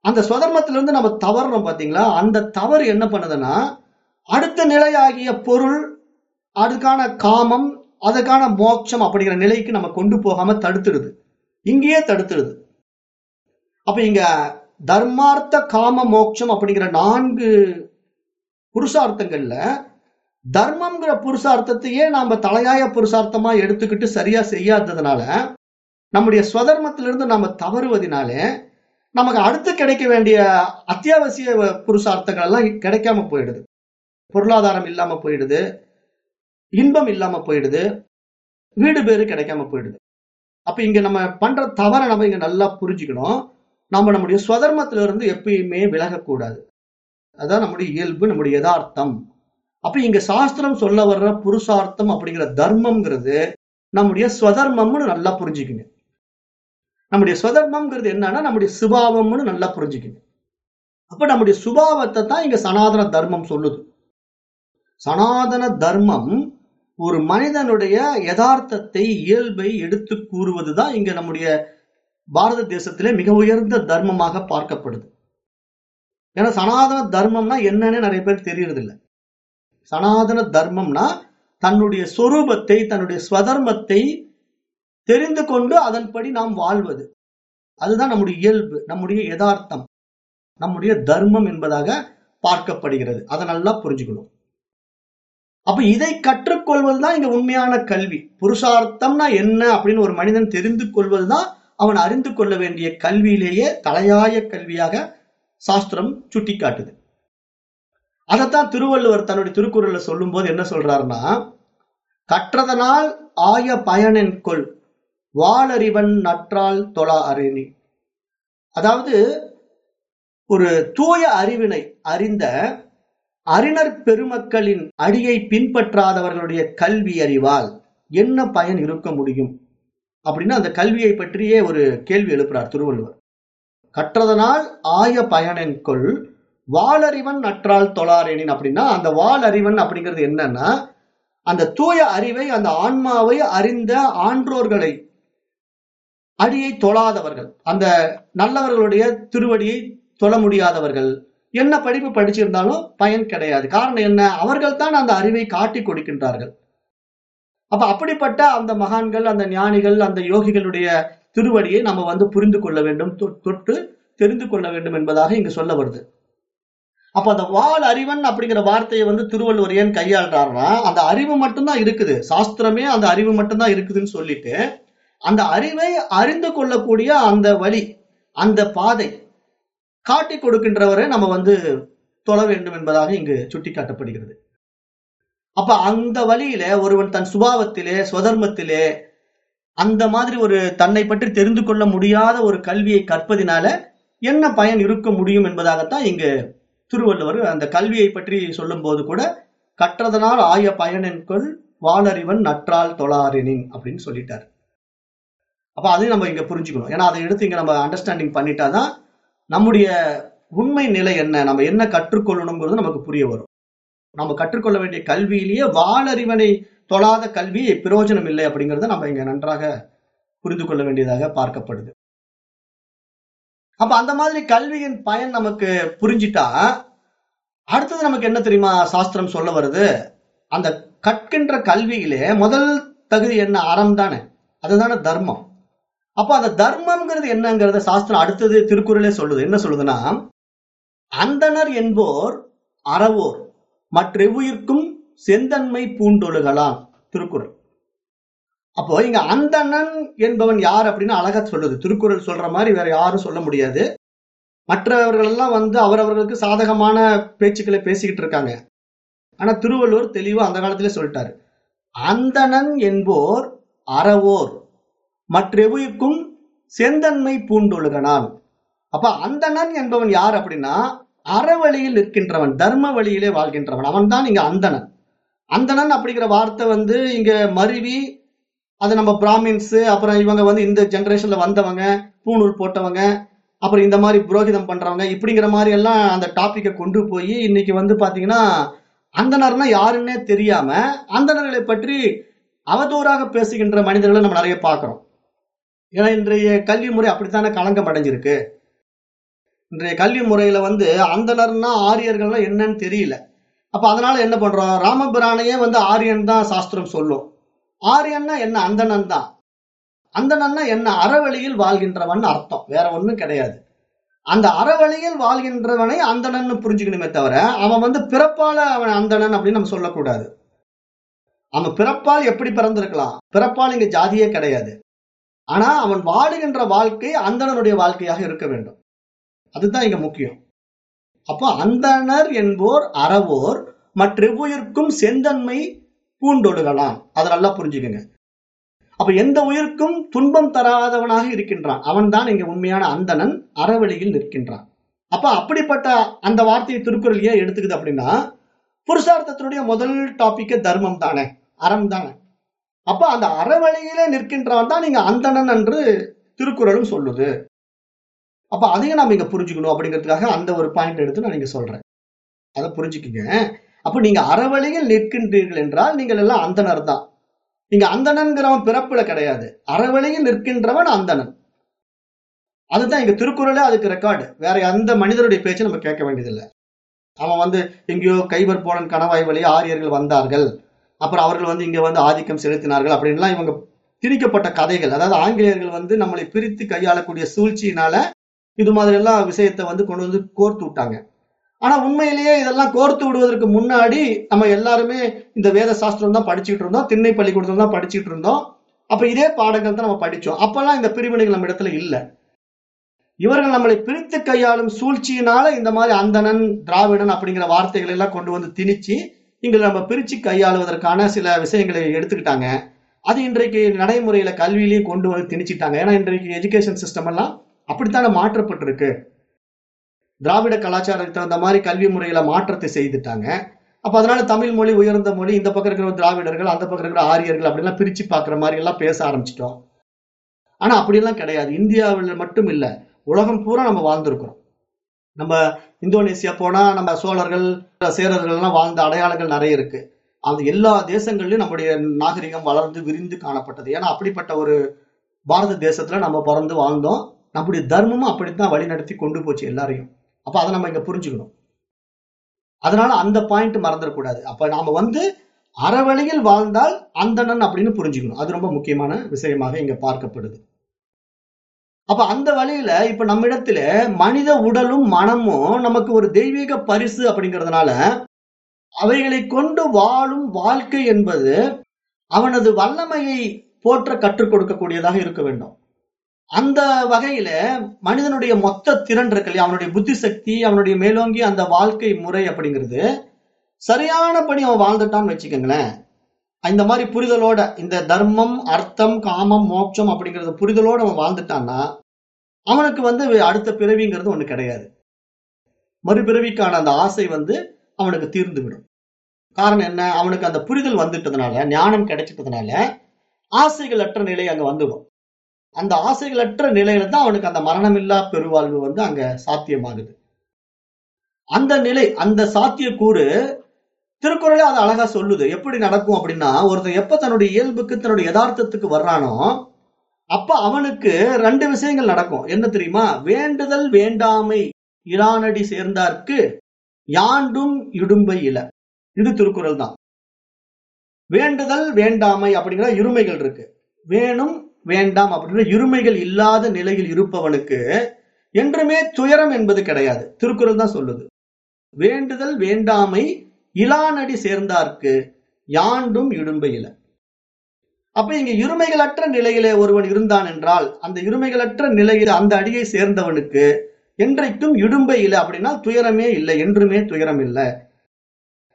அந்த ஸ்வதர்மத்திலிருந்து நம்ம தவறுறோம் பாத்தீங்களா? அந்த தவறு என்ன பண்ணுதுன்னா அடுத்த நிலையாகிய பொருள் அதுக்கான காமம் அதுக்கான மோட்சம் அப்படிங்கிற நிலைக்கு நம்ம கொண்டு போகாம தடுத்துடுது. இங்கேயே தடுத்துடுது. அப்ப இங்க தர்மார்த்த காம மோட்சம் அப்படிங்கிற நான்கு புருஷார்த்தங்கள்ல தர்மம்ங்கிற புருஷார்த்தத்தையே நாம தலையாய புருஷார்த்தமா எடுத்துக்கிட்டு சரியா செய்யாததுனால நம்முடைய ஸ்வதர்மத்திலிருந்து நாம தவறுவதனாலே நமக்கு அடுத்து கிடைக்க வேண்டிய அத்தியாவசிய புருஷார்த்தங்கள் எல்லாம் கிடைக்காம போயிடுது. பொருளாதாரம் இல்லாம போயிடுது. இன்பம் இல்லாம போயிடுது வீடு பேரு கிடைக்காம போயிடுது. அப்ப இங்க நம்ம பண்ற தவறை நம்ம இங்க நல்லா புரிஞ்சுக்கணும். நம்ம நம்முடைய சுதர்மத்துல இருந்து எப்பயுமே விலகக்கூடாது. அதான் நம்முடைய இயல்பு நம்முடைய யதார்த்தம். அப்ப இங்க சாஸ்திரம் சொல்ல வர்ற புருஷார்த்தம் அப்படிங்கிற தர்மம்ங்கிறது நம்முடைய ஸ்வதர்மம்னு நல்லா புரிஞ்சுக்குங்க. நம்முடைய ஸ்வதர்மம்ங்கிறது என்னன்னா நம்முடைய சுபாவம்னு நல்லா புரிஞ்சுக்குங்க. அப்ப நம்முடைய சுபாவத்தை தான் இங்க சனாதன தர்மம் சொல்லுது. சனாதன தர்மம் ஒரு மனிதனுடைய யதார்த்தத்தை இயல்பை எடுத்து கூறுவதுதான் இங்க நம்முடைய பாரத தேசத்திலே மிக உயர்ந்த தர்மமாக பார்க்கப்படுது. ஏன்னா சனாதன தர்மம்னா என்னன்னு நிறைய பேர் தெரியறது இல்லை சனாதன தர்மம்னா தன்னுடைய சொரூபத்தை தன்னுடைய ஸ்வதர்மத்தை தெரிந்து கொண்டு அதன்படி நாம் வாழ்வது. அதுதான் நம்முடைய இயல்பு நம்முடைய யதார்த்தம் நம்முடைய தர்மம் என்பதாக பார்க்கப்படுகிறது. அதை நல்லா புரிஞ்சுக்கணும். அப்ப இதை கற்றுக்கொள்வது தான் இங்க உண்மையான கல்வி. புருஷார்த்தம்னா என்ன அப்படின்னு ஒரு மனிதன் தெரிந்து கொள்வதுதான் அவன் அறிந்து கொள்ள வேண்டிய கல்வியிலேயே தலையாய கல்வியாக சாஸ்திரம் சுட்டிக்காட்டுது. அதைத்தான் திருவள்ளுவர் தன்னுடைய திருக்குறள்ல சொல்லும் போது என்ன சொல்றாருன்னா கற்றதனால் ஆய பயனென் கொள் வாளறிவன் நற்றால் தொலா அரணி அதாவது ஒரு தூய அறிவினை அறிந்த அறிஞர் பெருமக்களின் அடியை பின்பற்றாதவர்களுடைய கல்வி அறிவால் என்ன பயன் இருக்க முடியும்? அப்படின்னு அந்த கல்வியை பற்றியே ஒரு கேள்வி எழுப்புறார் திருவள்ளுவர். கற்றதனால் ஆய பயனென்கொள் வாளறிவன் நற்றால் தொழாரேனின் அப்படின்னா அந்த வாளறிவன் அப்படிங்கிறது என்னன்னா அந்த தூய அறிவை அந்த ஆன்மாவை அறிந்த ஆன்றோர்களை அடியை தொழாதவர்கள் அந்த நல்லவர்களுடைய திருவடியை தொழ முடியாதவர்கள் என்ன படிப்பு படிச்சிருந்தாலும் பயன் கிடையாது. காரணம் என்ன? அவர்கள் தான் அந்த அறிவை காட்டி கொடுக்கின்றார்கள். அப்ப அப்படிப்பட்ட அந்த மகான்கள் அந்த ஞானிகள் அந்த யோகிகளுடைய திருவடியை நம்ம வந்து புரிந்து கொள்ள வேண்டும் தொட்டு தெரிந்து கொள்ள வேண்டும் என்பதாக இங்கு சொல்ல வருது அப்ப அந்த வால் அறிவன் அப்படிங்கிற வார்த்தையை வந்து திருவள்ளுவர் ஏன் கையாளுறாருன்னா அந்த அறிவு மட்டும்தான் இருக்குது. சாஸ்திரமே அந்த அறிவு மட்டும்தான் இருக்குதுன்னு சொல்லிட்டு அந்த அறிவை அறிந்து கொள்ளக்கூடிய அந்த வழி அந்த பாதை காட்டி கொடுக்கின்றவரை நம்ம வந்து தொழ வேண்டும் என்பதாக இங்கு சுட்டிக்காட்டப்படுகிறது. அப்ப அந்த வழியில ஒருவன் தன் சுபாவத்திலே சுதர்மத்திலே அந்த மாதிரி ஒரு தன்னை பற்றி தெரிந்து கொள்ள முடியாத ஒரு கல்வியை கற்பதினால என்ன பயன் இருக்க முடியும் என்பதாகத்தான் இங்கு திருவள்ளுவர் அந்த கல்வியை பற்றி சொல்லும் போது கூட கற்றதனால் ஆய பயனென்கொள் வாளறிவன் நற்றால் தொழாரினின் அப்படின்னு சொல்லிட்டார். அப்ப அதையும் நம்ம இங்க புரிஞ்சுக்கணும். ஏன்னா அதை எடுத்து இங்க நம்ம அண்டர்ஸ்டாண்டிங் பண்ணிட்டாதான் நம்முடைய உண்மை நிலை என்ன? நம்ம என்ன கற்றுக்கொள்ளணுங்கிறது நமக்கு புரிய வரும். நம்ம கற்றுக்கொள்ள வேண்டிய கல்வியிலேயே வாழறிவனை தொழாத கல்வி பிரயோஜனம் இல்லை அப்படிங்கிறத நம்ம இங்க நன்றாக புரிந்து கொள்ள வேண்டியதாக பார்க்கப்படுது. அப்ப அந்த மாதிரி கல்வியின் பயன் நமக்கு புரிஞ்சிட்டா அடுத்தது நமக்கு என்ன தெரியுமா சாஸ்திரம் சொல்ல வருது? அந்த கற்கின்ற கல்வியிலே முதல் தகுதி என்ன? அறம் தானே. அதுதானே தர்மம். அப்ப அந்த தர்மம்ங்கிறது என்னங்கிறத சாஸ்திரம் அடுத்தது திருக்குறளே சொல்லுது. என்ன சொல்லுதுன்னா அந்தனர் என்போர் அறவோர் மற்றெவ்வுயிர்க்கும் செந்தன்மை பூண்டொழுகலாம். திருக்குறள். அப்போ இங்க அந்தணன் என்பவன் யார் அப்படின்னு அழகா சொல்லுது. திருக்குறள் சொல்ற மாதிரி வேற யாரும் சொல்ல முடியாது. மற்றவர்கள் எல்லாம் வந்து அவரவர்களுக்கு சாதகமான பேச்சுக்களை பேசிக்கிட்டு இருக்காங்க. ஆனா திருவள்ளுவர் தெளிவா அந்த காலத்திலே சொல்லிட்டாரு. அந்தணன் என்போர் அறவோர். மற்றெவுக்கும் செந்தன்மை பூண்டொழுகனான். அப்ப அந்தணன் என்பவன் யார் அப்படின்னா அறவழியில் நிற்கின்றவன் தர்ம வழியிலே வாழ்கின்றவன். அவன் தான் இங்க அந்தணன். அந்தணன் அப்படிங்கிற வார்த்தை வந்து இங்க மருவி அது நம்ம பிராமின்ஸ் அப்புறம் இவங்க வந்து இந்த ஜென்ரேஷன்ல வந்தவங்க பூணூல் போட்டவங்க அப்புறம் இந்த மாதிரி புரோகிதம் பண்றவங்க இப்படிங்கிற மாதிரி எல்லாம் அந்த டாபிக்கை கொண்டு போய் இன்னைக்கு வந்து பாத்தீங்கன்னா அந்தனர்னா யாருன்னே தெரியாம அந்தணர்களை பற்றி அவதூறாக பேசுகின்ற மனிதர்களை நம்ம நிறைய பார்க்கிறோம். ஏன்னா இன்றைய கல்வி முறை அப்படித்தானே களங்கம் அடைஞ்சிருக்கு? இன்றைய கல்வி முறையில வந்து அந்தணர்னா ஆரியர்கள்னா என்னன்னு தெரியல. அப்ப அதனால என்ன பண்றோம்? ராமபிரானையே வந்து ஆரியன் தான் சாஸ்திரம் சொல்லும். ஆரியன்னா என்ன? அந்தணன் தான். அந்தணன்னா என்ன? அறவழியில் வாழ்கின்றவன் அர்த்தம். வேற ஒண்ணும் கிடையாது. அந்த அறவழியில் வாழ்கின்றவனை அந்தணன்னு புரிஞ்சுக்கணுமே தவிர அவன் வந்து பிறப்பால அவன் அந்தணன் அப்படின்னு நம்ம சொல்லக்கூடாது. அவன் பிறப்பால் எப்படி பிறந்திருக்கலாம்? பிறப்பால் இங்க ஜாதியே கிடையாது. ஆனா அவன் வாழுகின்ற வாழ்க்கை அந்தணனுடைய வாழ்க்கையாக இருக்க வேண்டும். அதுதான் இங்க முக்கியம். அப்போ அந்தணர் என்போர் அறவோர் மற்றெவ்வுயிர்க்கும் செந்தன்மை பூண்டொடுகலாம். அதை நல்லா புரிஞ்சுக்கங்க. அப்ப எந்த உயிருக்கும் துன்பம் தராதவனாக இருக்கின்றான். அவன் தான் இங்க உண்மையான அந்தணன் அறவழியில் நிற்கின்றான். அப்ப அப்படிப்பட்ட அந்த வார்த்தையை திருக்குறள் ஏன் எடுத்துக்குது அப்படின்னா புருஷார்த்தத்தினுடைய முதல் டாபிக் தர்மம் தானே. அறம் தானே. அப்ப அந்த அறவழியிலே நிற்கின்றவன் தான் நீங்க அந்தணன் என்று திருக்குறளும் சொல்லுது. அப்ப அதையும் நாம இங்க புரிஞ்சுக்கணும் அப்படிங்கிறதுக்காக அந்த ஒரு பாயிண்ட் எடுத்து நான் நீங்க சொல்றேன். அதை புரிஞ்சுக்குங்க. அப்ப நீங்க அறவழியில் நிற்கின்றீர்கள் என்றால் நீங்கள் எல்லாம் அந்தணர் தான். நீங்க அந்தணன்கிறவன் பிறப்புல கிடையாது. அறவழியில் நிற்கின்றவன் அந்தணன். அதுதான் இங்க திருக்குறளே அதுக்கு ரெக்கார்டு வேற எந்த மனிதருடைய பேச்சு நம்ம கேட்க வேண்டியதில்லை. அவன் வந்து எங்கேயோ கைவர் போலன் கணவாய் வழி ஆரியர்கள் வந்தார்கள். அப்புறம் அவர்கள் வந்து இங்க வந்து ஆதிக்கம் செலுத்தினார்கள் அப்படின்லாம் இவங்க திணிக்கப்பட்ட கதைகள். அதாவது ஆங்கிலேயர்கள் வந்து நம்மளை பிரித்து கையாளக்கூடிய சூழ்ச்சியினால இது மாதிரி எல்லாம் விஷயத்தை வந்து கொண்டு வந்து கோர்த்து விட்டாங்க. ஆனா உண்மையிலேயே இதெல்லாம் கோர்த்து விடுவதற்கு முன்னாடி நம்ம எல்லாருமே இந்த வேத சாஸ்திரம் தான் படிச்சுட்டு இருந்தோம் திண்ணை பள்ளிக்கூடத்தில் தான் படிச்சுட்டு இருந்தோம். அப்ப இதே பாடங்கள் தான் நம்ம படிச்சோம். அப்பெல்லாம் இந்த பிரிவினைகள் நம்ம இடத்துல இல்லை. இவர்கள் நம்மளை பிரித்து கையாளும் சூழ்ச்சியினால இந்த மாதிரி அந்தணன் திராவிடன் அப்படிங்கிற வார்த்தைகளை எல்லாம் கொண்டு வந்து திணிச்சு இங்க நம்ம பிரித்து கையாளுவதற்கான சில விஷயங்களை எடுத்துக்கிட்டாங்க. அது இன்றைக்கு நடைமுறையில கல்வியிலையும் கொண்டு வந்து திணிச்சிட்டாங்க. ஏன்னா இன்றைக்கு எஜுகேஷன் சிஸ்டம் எல்லாம் அப்படித்தானே மாற்றப்பட்டிருக்கு. திராவிட கலாச்சாரத்துக்கு தகுந்த மாதிரி கல்வி முறையில மாற்றத்தை செய்துட்டாங்க. அப்ப அதனால தமிழ் மொழி உயர்ந்த மொழி இந்த பக்கம் இருக்கிற திராவிடர்கள் அந்த பக்கம் இருக்கிற ஆரியர்கள் அப்படிலாம் பிரிச்சு பாக்குற மாதிரி எல்லாம் பேச ஆரம்பிச்சிட்டோம். ஆனா அப்படியெல்லாம் கிடையாது. இந்தியாவில் மட்டும் இல்ல உலகம் பூரா நம்ம வாழ்ந்திருக்கிறோம். நம்ம இந்தோனேசியா போனா நம்ம சோழர்கள் சேரர்கள் எல்லாம் வாழ்ந்த அடையாளங்கள் நிறைய இருக்கு. அந்த எல்லா தேசங்கள்லயும் நம்முடைய நாகரிகம் வளர்ந்து விரிந்து காணப்பட்டது. ஏன்னா அப்படிப்பட்ட ஒரு பாரத தேசத்துல நம்ம பிறந்து வாழ்ந்தோம். நம்முடைய தர்மமும் அப்படித்தான் வழிநடத்தி கொண்டு போச்சு எல்லாரையும். அப்ப அதை நம்ம இங்க புரிஞ்சுக்கணும். அதனால அந்த பாயிண்ட் மறந்துடக்கூடாது அப்ப நாம வந்து அறவழியில் வாழ்ந்தால் அந்தணன் அப்படின்னு புரிஞ்சுக்கணும். அது ரொம்ப முக்கியமான விஷயமாக இங்க பார்க்கப்படுது. அப்ப அந்த வழியில இப்ப நம்மிடத்துல மனித உடலும் மனமும் நமக்கு ஒரு தெய்வீக பரிசு அப்படிங்கிறதுனால அவைகளை கொண்டு வாழும் வாழ்க்கை என்பது அவனது வல்லமையை போற்ற கற்றுக் கொடுக்கக்கூடியதாக இருக்க வேண்டும். அந்த வகையில மனிதனுடைய மொத்த திறன் இருக்கு இல்லையா? அவனுடைய புத்தி சக்தி அவனுடைய மேலோங்கி அந்த வாழ்க்கை முறை அப்படிங்கிறது சரியானபடி அவன் வாழ்ந்துட்டான்னு வச்சுக்கோங்களேன். இந்த மாதிரி புரிதலோட இந்த தர்மம் அர்த்தம் காமம் மோட்சம் அப்படிங்கறத புரிதலோட அவன் வாழ்ந்துட்டான்னா அவனுக்கு வந்து அடுத்த பிறவிங்கிறது ஒண்ணு கிடையாது. மறுபிறவிக்கான அந்த ஆசை வந்து அவனுக்கு தீர்ந்து விடும் காரணம் என்ன? அவனுக்கு அந்த புரிதல் வந்துட்டதுனால ஞானம் கிடைச்சிட்டதுனால ஆசைகள் அற்ற நிலை அங்க வந்துடும். அந்த ஆசைகளற்ற நிலையில தான் அவனுக்கு அந்த மரணமில்லா பெருவாழ்வு வந்து அங்க சாத்தியமாகுது. அந்த நிலை அந்த சாத்தியக்கூறு திருக்குறளே அது அழகா சொல்லுது. எப்படி நடக்கும் அப்படின்னா ஒருத்தன் எப்ப தன்னுடைய இயல்புக்கு தன்னுடைய யதார்த்தத்துக்கு வர்றானோ அப்ப அவனுக்கு ரெண்டு விஷயங்கள் நடக்கும். என்ன தெரியுமா? வேண்டுதல் வேண்டாமை இளானடி சேர்ந்தார்க்கு யாண்டும் இடும்பை இல. இது திருக்குறள் தான். வேண்டுதல் வேண்டாமை அப்படிங்கிற இருமைகள் இருக்கு. வேணும் வேண்டாம் அப்படிங்கிற இருமைகள் இல்லாத நிலையில் இருப்பவனுக்கு என்றுமே துயரம் என்பது கிடையாது. திருக்குறள் தான் சொல்லுது. வேண்டுதல் வேண்டாமை இலானடி சேர்ந்தார்க்கு யாண்டும் இடும்பை இல அப்ப இங்க இருமைகளற்ற நிலையிலே ஒருவன் இருந்தான் என்றால் அந்த இருமைகளற்ற நிலையில் அந்த அடியை சேர்ந்தவனுக்கு என்றைக்கும் இடும்பை இல்லை. அப்படின்னா துயரமே இல்லை என்றுமே துயரம் இல்லை.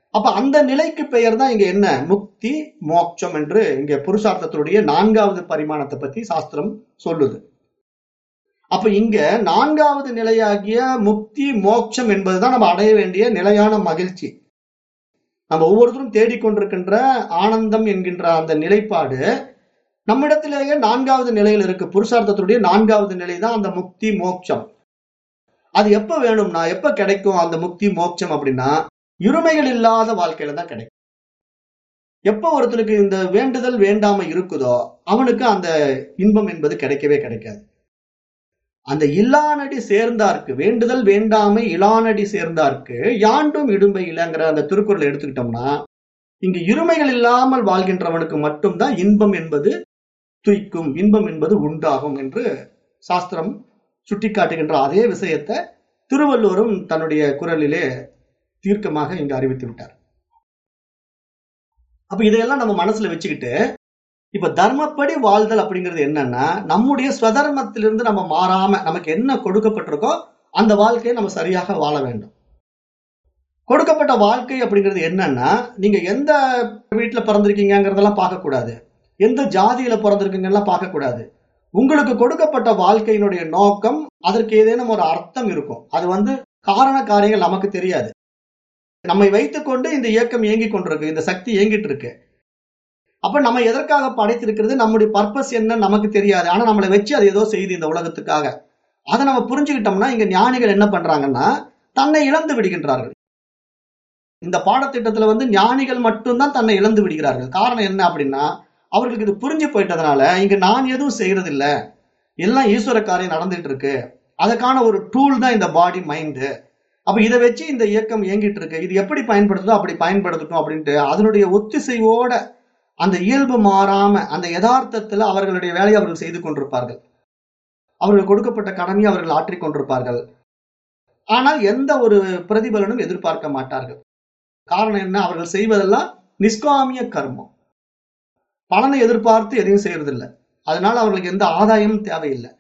அப்ப அந்த நிலைக்கு பெயர் தான் இங்க என்ன? முக்தி மோட்சம் என்று இங்க புருஷார்த்தத்துடைய நான்காவது பரிமாணத்தை பத்தி சாஸ்திரம் சொல்லுது. அப்ப இங்க நான்காவது நிலையாகிய முக்தி மோட்சம் என்பதுதான் நம்ம அடைய வேண்டிய நிலையான மகிழ்ச்சி. நம்ம ஒவ்வொருத்தரும் தேடிக்கொண்டிருக்கின்ற ஆனந்தம் என்கின்ற அந்த நிலைப்பாடு நம்மிடத்திலேயே நான்காவது நிலையில் இருக்கு. புருஷார்த்தத்துடைய நான்காவது நிலை தான் அந்த முக்தி மோட்சம். அது எப்ப வேணும்னா எப்ப கிடைக்கும் அந்த முக்தி மோட்சம் அப்படின்னா இருமைகள் இல்லாத வாழ்க்கையில தான் கிடைக்கும். எப்ப ஒருத்தருக்கு இந்த வேண்டுதல் வேண்டாம இருக்குதோ அவனுக்கு அந்த இன்பம் என்பது கிடைக்கவே கிடைக்காது. அந்த இல்லானடி சேர்ந்தார்க்கு வேண்டுதல் வேண்டாமை இலானடி சேர்ந்தார்க்கு யாண்டும் இடும்பை இல்லைங்கிற அந்த திருக்குறளை எடுத்துக்கிட்டோம்னா இங்கு இருமைகள் இல்லாமல் வாழ்கின்றவனுக்கு மட்டும்தான் இன்பம் என்பது துய்க்கும் இன்பம் என்பது உண்டாகும் என்று சாஸ்திரம் சுட்டிக்காட்டுகின்ற அதே விஷயத்தை திருவள்ளுவரும் தன்னுடைய குரலிலே தீர்க்கமாக இங்கு அறிவித்து விட்டார். அப்ப இதையெல்லாம் நம்ம மனசுல வச்சுக்கிட்டு இப்ப தர்மப்படி வாழ்தல் அப்படிங்கிறது என்னன்னா நம்முடைய ஸ்வதர்மத்திலிருந்து நம்ம மாறாம நமக்கு என்ன கொடுக்கப்பட்டிருக்கோ அந்த வாழ்க்கையை நம்ம சரியாக வாழ வேண்டும். கொடுக்கப்பட்ட வாழ்க்கை அப்படிங்கிறது என்னன்னா நீங்க எந்த வீட்டுல பிறந்திருக்கீங்கிறதெல்லாம் பார்க்கக்கூடாது. எந்த ஜாதியில பிறந்திருக்கீங்கலாம் பார்க்கக்கூடாது. உங்களுக்கு கொடுக்கப்பட்ட வாழ்க்கையினுடைய நோக்கம் அதற்கு ஏதேனும் ஒரு அர்த்தம் இருக்கும். அது வந்து காரண காரியங்கள் நமக்கு தெரியாது. நம்மை வைத்துக்கொண்டு இந்த இயக்கம் இயங்கிக் கொண்டிருக்கு இந்த சக்தி இயங்கிட்டு இருக்கு. அப்ப நம்ம எதற்காக படைத்திருக்கிறது? நம்முடைய பர்பஸ் என்ன? நமக்கு தெரியாது. ஆனா நம்மளை வச்சு அது ஏதோ செய்யுது இந்த உலகத்துக்காக. அதை நம்ம புரிஞ்சுக்கிட்டோம்னா இங்க ஞானிகள் என்ன பண்றாங்கன்னா தன்னை இழந்து விடுகின்றார்கள். இந்த பாடத்திட்டத்துல வந்து ஞானிகள் மட்டும்தான் தன்னை இழந்து விடுகிறார்கள். காரணம் என்ன அப்படின்னா அவர்களுக்கு இது புரிஞ்சு போயிட்டதுனால இங்க நான் எதுவும் செய்யறது இல்லை எல்லாம் ஈஸ்வர காரியம் நடந்துட்டு இருக்கு அதுக்கான ஒரு டூல் தான் இந்த பாடி மைண்டு அப்ப இதை வச்சு இந்த இயக்கம் இயங்கிட்டு இருக்கு இது எப்படி பயன்படுத்துதோ அப்படி பயன்படுத்தட்டும் அப்படின்ட்டு அதனுடைய ஒத்திசைவோட அந்த இயல்பு மாறாம அந்த யதார்த்தத்துல அவர்களுடைய வேலையை அவர்கள் செய்து கொண்டிருப்பார்கள். அவர்கள் கொடுக்கப்பட்ட கடமையை அவர்கள் ஆற்றிக் கொண்டிருப்பார்கள். ஆனால் எந்த ஒரு பிரதிபலனும் எதிர்பார்க்க மாட்டார்கள். காரணம் என்ன? அவர்கள் செய்வதெல்லாம் நிஷ்காமிய கர்மம். பலனை எதிர்பார்த்து எதையும் செய்யறதில்லை அதனால அவர்களுக்கு எந்த ஆதாயமும் தேவையில்லை.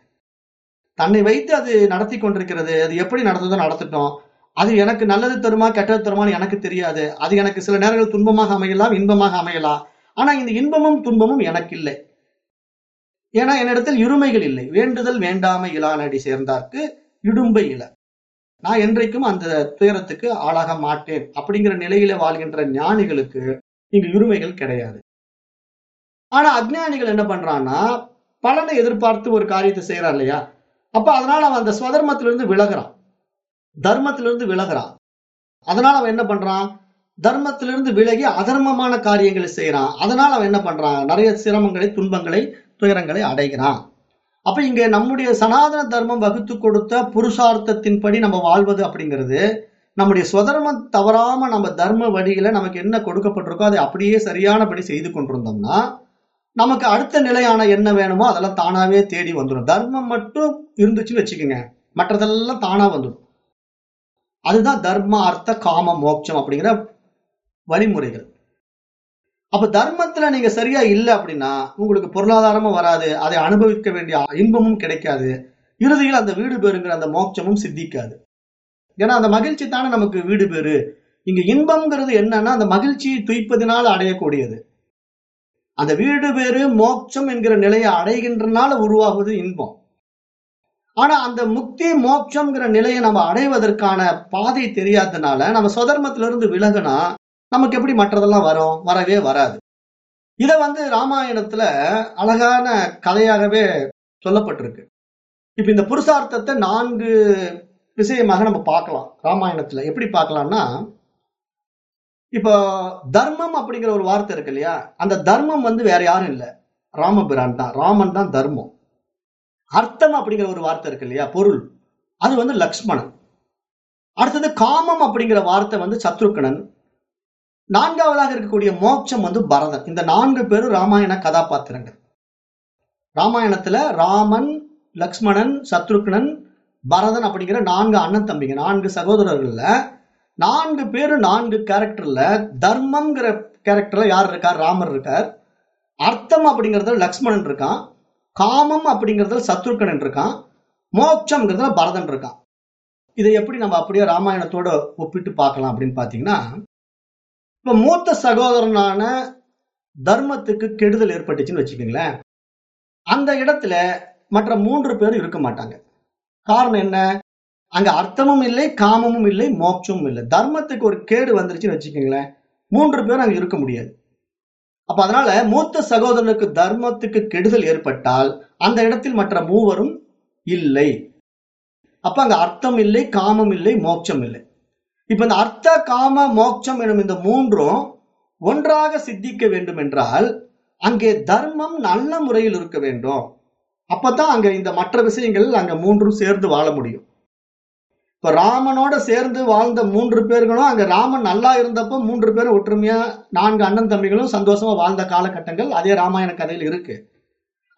தன்னை வைத்து அது நடத்தி கொண்டிருக்கிறது. அது எப்படி நடந்ததோ நடத்தட்டும். அது எனக்கு நல்லது தருமா கெட்டது தருமான்னு எனக்கு தெரியாது. அது எனக்கு சில நேரங்கள் துன்பமாக அமையலாம் இன்பமாக அமையலாம். ஆனா இந்த இன்பமும் துன்பமும் எனக்கு இல்லை ஏன்னா என்னிடத்தில் இருமைகள் இல்லை. வேண்டுதல் வேண்டாமை இலானடி சேர்ந்தார்க்கு இடும்பை இல. நான் என்றைக்கும் அந்த துயரத்துக்கு ஆளாக மாட்டேன். அப்படிங்கிற நிலையில வாழ்கின்ற ஞானிகளுக்கு இங்கு இருமைகள் கிடையாது. ஆனா அஜ்ஞானிகள் என்ன பண்றான்னா பலனை எதிர்பார்த்து ஒரு காரியத்தை செய்யறான் இல்லையா? அப்ப அதனால அவன் அந்த ஸ்வதர்மத்திலிருந்து விலகிறான். தர்மத்திலிருந்து விலகுறான். அதனால அவன் என்ன பண்றான்? தர்மத்திலிருந்து விலகி அதர்மமான காரியங்களை செய்யறான் அதனால் அவன் என்ன பண்றான்? நிறைய சிரமங்களை துன்பங்களை துயரங்களை அடைகிறான். அப்ப இங்க நம்முடைய சனாதன தர்மம் வகுத்து கொடுத்த புருஷார்த்தத்தின்படி நம்ம வாழ்வது அப்படிங்கிறது நம்முடைய சுதர்மம் தவறாம நம்ம தர்ம வழியில நமக்கு என்ன கொடுக்கப்பட்டிருக்கோ அதை அப்படியே சரியானபடி செய்து கொண்டிருந்தோம்னா நமக்கு அடுத்த நிலையான என்ன வேணுமோ அதெல்லாம் தானாவே தேடி வந்துடும். தர்மம் மட்டும் இருந்துச்சுன்னு வச்சுக்கோங்க மற்றதெல்லாம் தானா வந்துடும். அதுதான் தர்ம அர்த்த காம மோட்சம் அப்படிங்கிற வழிமுறைகள். அப்ப தர்மத்துல நீங்க சரியா இல்லை அப்படின்னா உங்களுக்கு பொருளாதாரமும் வராது அதை அனுபவிக்க வேண்டிய இன்பமும் கிடைக்காது. இறுதியில் அந்த வீடு பேருங்கிற அந்த மோட்சமும் சித்திக்காது. ஏன்னா அந்த மகிழ்ச்சி தானே நமக்கு வீடு பேரு. இங்க இன்பம்ங்கிறது என்னன்னா அந்த மகிழ்ச்சியை துய்ப்பதினால் அடையக்கூடியது. அந்த வீடு பேரு மோட்சம் என்கிற நிலையை அடைகின்றனால உருவாகுவது இன்பம். ஆனா அந்த முக்தி மோட்சம்ங்கிற நிலையை நம்ம அடைவதற்கான பாதை தெரியாததுனால நம்ம சுதர்மத்திலிருந்து விலகுனா நமக்கு எப்படி மற்றதெல்லாம் வரும்? வரவே வராது. இத வந்து ராமாயணத்துல அழகான கதையாகவே சொல்லப்பட்டிருக்கு. இப்ப இந்த புருஷார்த்தத்தை நான்கு விஷயமாக நம்ம பார்க்கலாம் ராமாயணத்துல. எப்படி பார்க்கலாம்னா இப்போ தர்மம் அப்படிங்கிற ஒரு வார்த்தை இருக்கு இல்லையா? அந்த தர்மம் வந்து வேற யாரும் இல்லை. ராமபிரான் தான். ராமன் தான் தர்மம். அர்த்தம் அப்படிங்கிற ஒரு வார்த்தை இருக்கு இல்லையா? பொருள். அது வந்து லக்ஷ்மணன். அடுத்தது காமம் அப்படிங்கிற வார்த்தை வந்து சத்ருக்கணன். நான்காவதாக இருக்கக்கூடிய மோட்சம் வந்து பரதன் இந்த நான்கு பேரும் ராமாயண கதாபாத்திரங்கள். ராமாயணத்துல ராமன் லக்ஷ்மணன் சத்ருக்னன் பரதன் அப்படிங்கிற நான்கு அண்ணன் தம்பிங்க நான்கு சகோதரர்கள்ல நான்கு பேரும் நான்கு கேரக்டர்ல தர்மம்ங்கிற கேரக்டர்ல யார் இருக்கார்? ராமர் இருக்கார். அர்த்தம் அப்படிங்கறதுல லக்ஷ்மணன் இருக்கான். காமம் அப்படிங்கறதுல சத்ருக்கணன் இருக்கான். மோட்சம்ங்கிறதுல பரதன் இருக்கான். இதை எப்படி நம்ம அப்படியே ராமாயணத்தோட ஒப்பிட்டு பார்க்கலாம் அப்படின்னு பாத்தீங்கன்னா இப்ப மூத்த சகோதரனான தர்மத்துக்கு கெடுதல் ஏற்பட்டுச்சுன்னு வச்சுக்கோங்களேன். அந்த இடத்துல மற்ற மூன்று பேரும் இருக்க மாட்டாங்க. காரணம் என்ன? அங்க அர்த்தமும் இல்லை காமமும் இல்லை மோட்சமும் இல்லை. தர்மத்துக்கு ஒரு கேடு வந்துருச்சுன்னு வச்சுக்கோங்களேன். மூன்று பேரும் அங்க இருக்க முடியாது. அப்ப அதனால மூத்த சகோதரனுக்கு தர்மத்துக்கு கெடுதல் ஏற்பட்டால் அந்த இடத்தில் மற்ற மூவரும் இல்லை. அப்ப அங்க அர்த்தம் இல்லை காமம் இல்லை மோட்சம் இல்லை. இப்ப இந்த அர்த்த காம மோட்சம் எனும் இந்த மூன்றும் ஒன்றாக சித்திக்க வேண்டும் என்றால் அங்கே தர்மம் நல்ல முறையில் இருக்க வேண்டும். அப்பதான் அங்க இந்த மற்ற விஷயங்கள் அங்க மூன்றும் சேர்ந்து வாழ முடியும். இப்ப ராமனோட சேர்ந்து வாழ்ந்த மூன்று பேர்களும் அங்க ராமன் நல்லா இருந்தப்போ மூன்று பேரும் ஒற்றுமையா நான்கு அண்ணன் தம்பிகளும் சந்தோஷமா வாழ்ந்த காலகட்டங்கள் அதே ராமாயண கதையில் இருக்கு.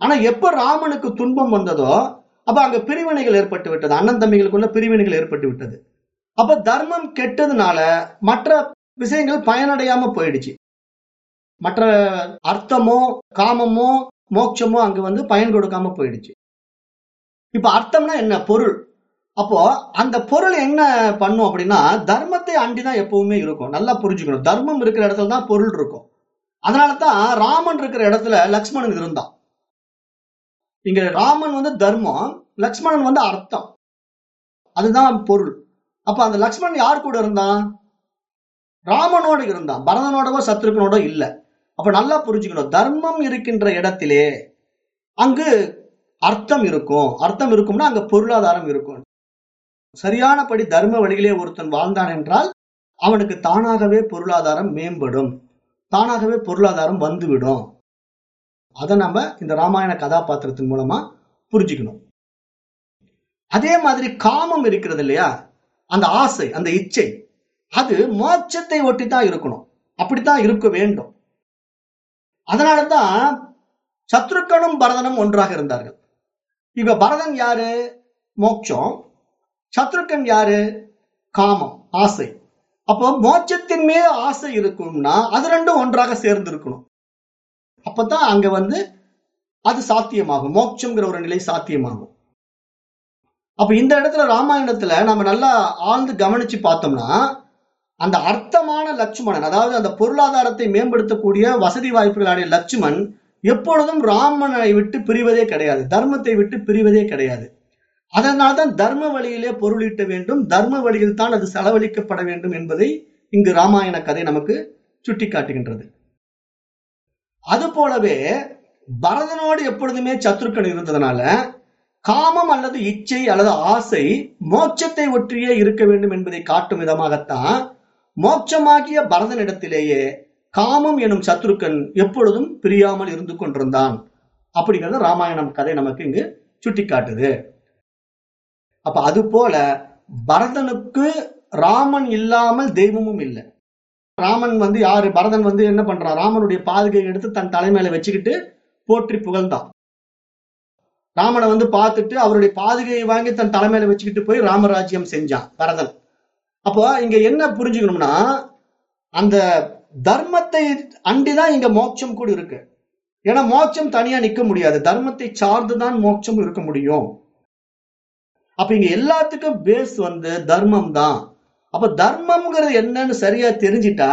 ஆனா எப்ப ராமனுக்கு துன்பம் வந்ததோ அப்ப அங்க பிரிவினைகள் ஏற்பட்டு விட்டது. அண்ணன் தம்பிகளுக்குள்ள பிரிவினைகள் ஏற்பட்டு விட்டது. அப்ப தர்மம் கெட்டதுனால மற்ற விஷயங்கள் பயனடையாம போயிடுச்சு. மற்ற அர்த்தமோ காமமோ மோட்சமோ அங்க வந்து பயன் கொடுக்காம போயிடுச்சு. இப்ப அர்த்தம்னா என்ன? பொருள். அப்போ அந்த பொருள் என்ன பண்ணும் அப்படின்னா தர்மத்தை அண்டிதான் எப்பவுமே இருக்கும். நல்லா புரிஞ்சுக்கணும். தர்மம் இருக்கிற இடத்துல தான் பொருள் இருக்கும். அதனாலதான் ராமன் இருக்கிற இடத்துல லக்ஷ்மணன் இருந்தான். இங்க ராமன் வந்து தர்மம் லக்ஷ்மணன் வந்து அர்த்தம். அதுதான் பொருள். அப்ப அந்த லக்ஷ்மணன் யார் கூட இருந்தான் ராமனோட இருந்தான் பரதனோடவோ சத்ருகனோட இல்ல. அப்ப நல்லா புரிஞ்சுக்கணும். தர்மம் இருக்கின்ற இடத்திலே அங்கு அர்த்தம் இருக்கும். அர்த்தம் இருக்கும்னா அங்க பொருளாதாரம் இருக்கும். சரியானபடி தர்ம வழியிலே ஒருத்தன் வாழ்ந்தான் என்றால் அவனுக்கு தானாகவே பொருளாதாரம் மேம்படும். தானாகவே பொருளாதாரம் வந்துவிடும். அதை நம்ம இந்த ராமாயண கதாபாத்திரத்தின் மூலமா புரிஞ்சுக்கணும். அதே மாதிரி காமம் இருக்கிறது இல்லையா? அந்த ஆசை அந்த இச்சை அது மோட்சத்தை ஒட்டி தான் இருக்கணும். அப்படித்தான் இருக்க வேண்டும். அதனாலதான் சத்ருக்கனும் பரதனும் ஒன்றாக இருந்தார்கள். இப்ப பரதன் யாரு? மோட்சம். சத்ருக்கன் யாரு? காமம் ஆசை. அப்போ மோட்சத்தின் மீது ஆசை இருக்கும்னா அது ரெண்டும் ஒன்றாக சேர்ந்து இருக்கணும். அப்பதான் அங்க வந்து அது சாத்தியமாகும். மோட்சம்ங்கிற ஒரு நிலை சாத்தியமாகும். அப்ப இந்த இடத்துல ராமாயணத்துல நம்ம நல்லா ஆழ்ந்து கவனிச்சு பார்த்தோம்னா அந்த அர்த்தமான லட்சுமணன் அதாவது அந்த பொருளாதாரத்தை மேம்படுத்தக்கூடிய வசதி வாய்ப்புகளான லட்சுமண் எப்பொழுதும் ராமனை விட்டு பிரிவதே கிடையாது தர்மத்தை விட்டு பிரிவதே கிடையாது. அதனால்தான் தர்ம வழியிலே பொருளீட்ட வேண்டும் தர்ம வழியில் தான் அது செலவழிக்கப்பட வேண்டும் என்பதை இங்கு ராமாயண கதை நமக்கு சுட்டி காட்டுகின்றது அது போலவே பரதனோடு எப்பொழுதுமே சத்ருக்கன் இருந்ததுனால காமம் அல்லது இச்சை அல்லது ஆசை மோட்சத்தை ஒற்றியே இருக்க வேண்டும் என்பதை காட்டும் விதமாகத்தான் மோட்சமாகிய பரதனிடத்திலேயே காமம் எனும் சத்ருக்கன் எப்பொழுதும் பிரியாமல் இருந்து கொண்டிருந்தான். அப்படிங்கிறது ராமாயணம் கதை நமக்கு இங்கு சுட்டி காட்டுது அப்ப அது போல பரதனுக்கு ராமன் இல்லாமல் தெய்வமும் இல்லை. ராமன் வந்து யாரு? பரதன் வந்து என்ன பண்றான்? ராமனுடைய பாதுகை எடுத்து தன் தலைமையில வச்சுக்கிட்டு போற்றி புகழ்ந்தான். ராமனை வந்து பார்த்துட்டு அவருடைய பாதுகையை வாங்கி தன் தலைமையில வச்சுக்கிட்டு போய் ராமராஜ்யம் செஞ்சான் பரதன். அப்போ இங்க என்ன புரிஞ்சுக்கணும்னா அந்த தர்மத்தை அண்டிதான் இங்க மோட்சம் கூட இருக்கு. ஏன்னா மோட்சம் தனியா நிக்க முடியாது. தர்மத்தை சார்ந்துதான் மோட்சம் இருக்க முடியும். அப்ப இங்க எல்லாத்துக்கும் பேஸ் வந்து தர்மம் தான் அப்ப தர்மம்ங்கிறது என்னன்னு சரியா தெரிஞ்சிட்டா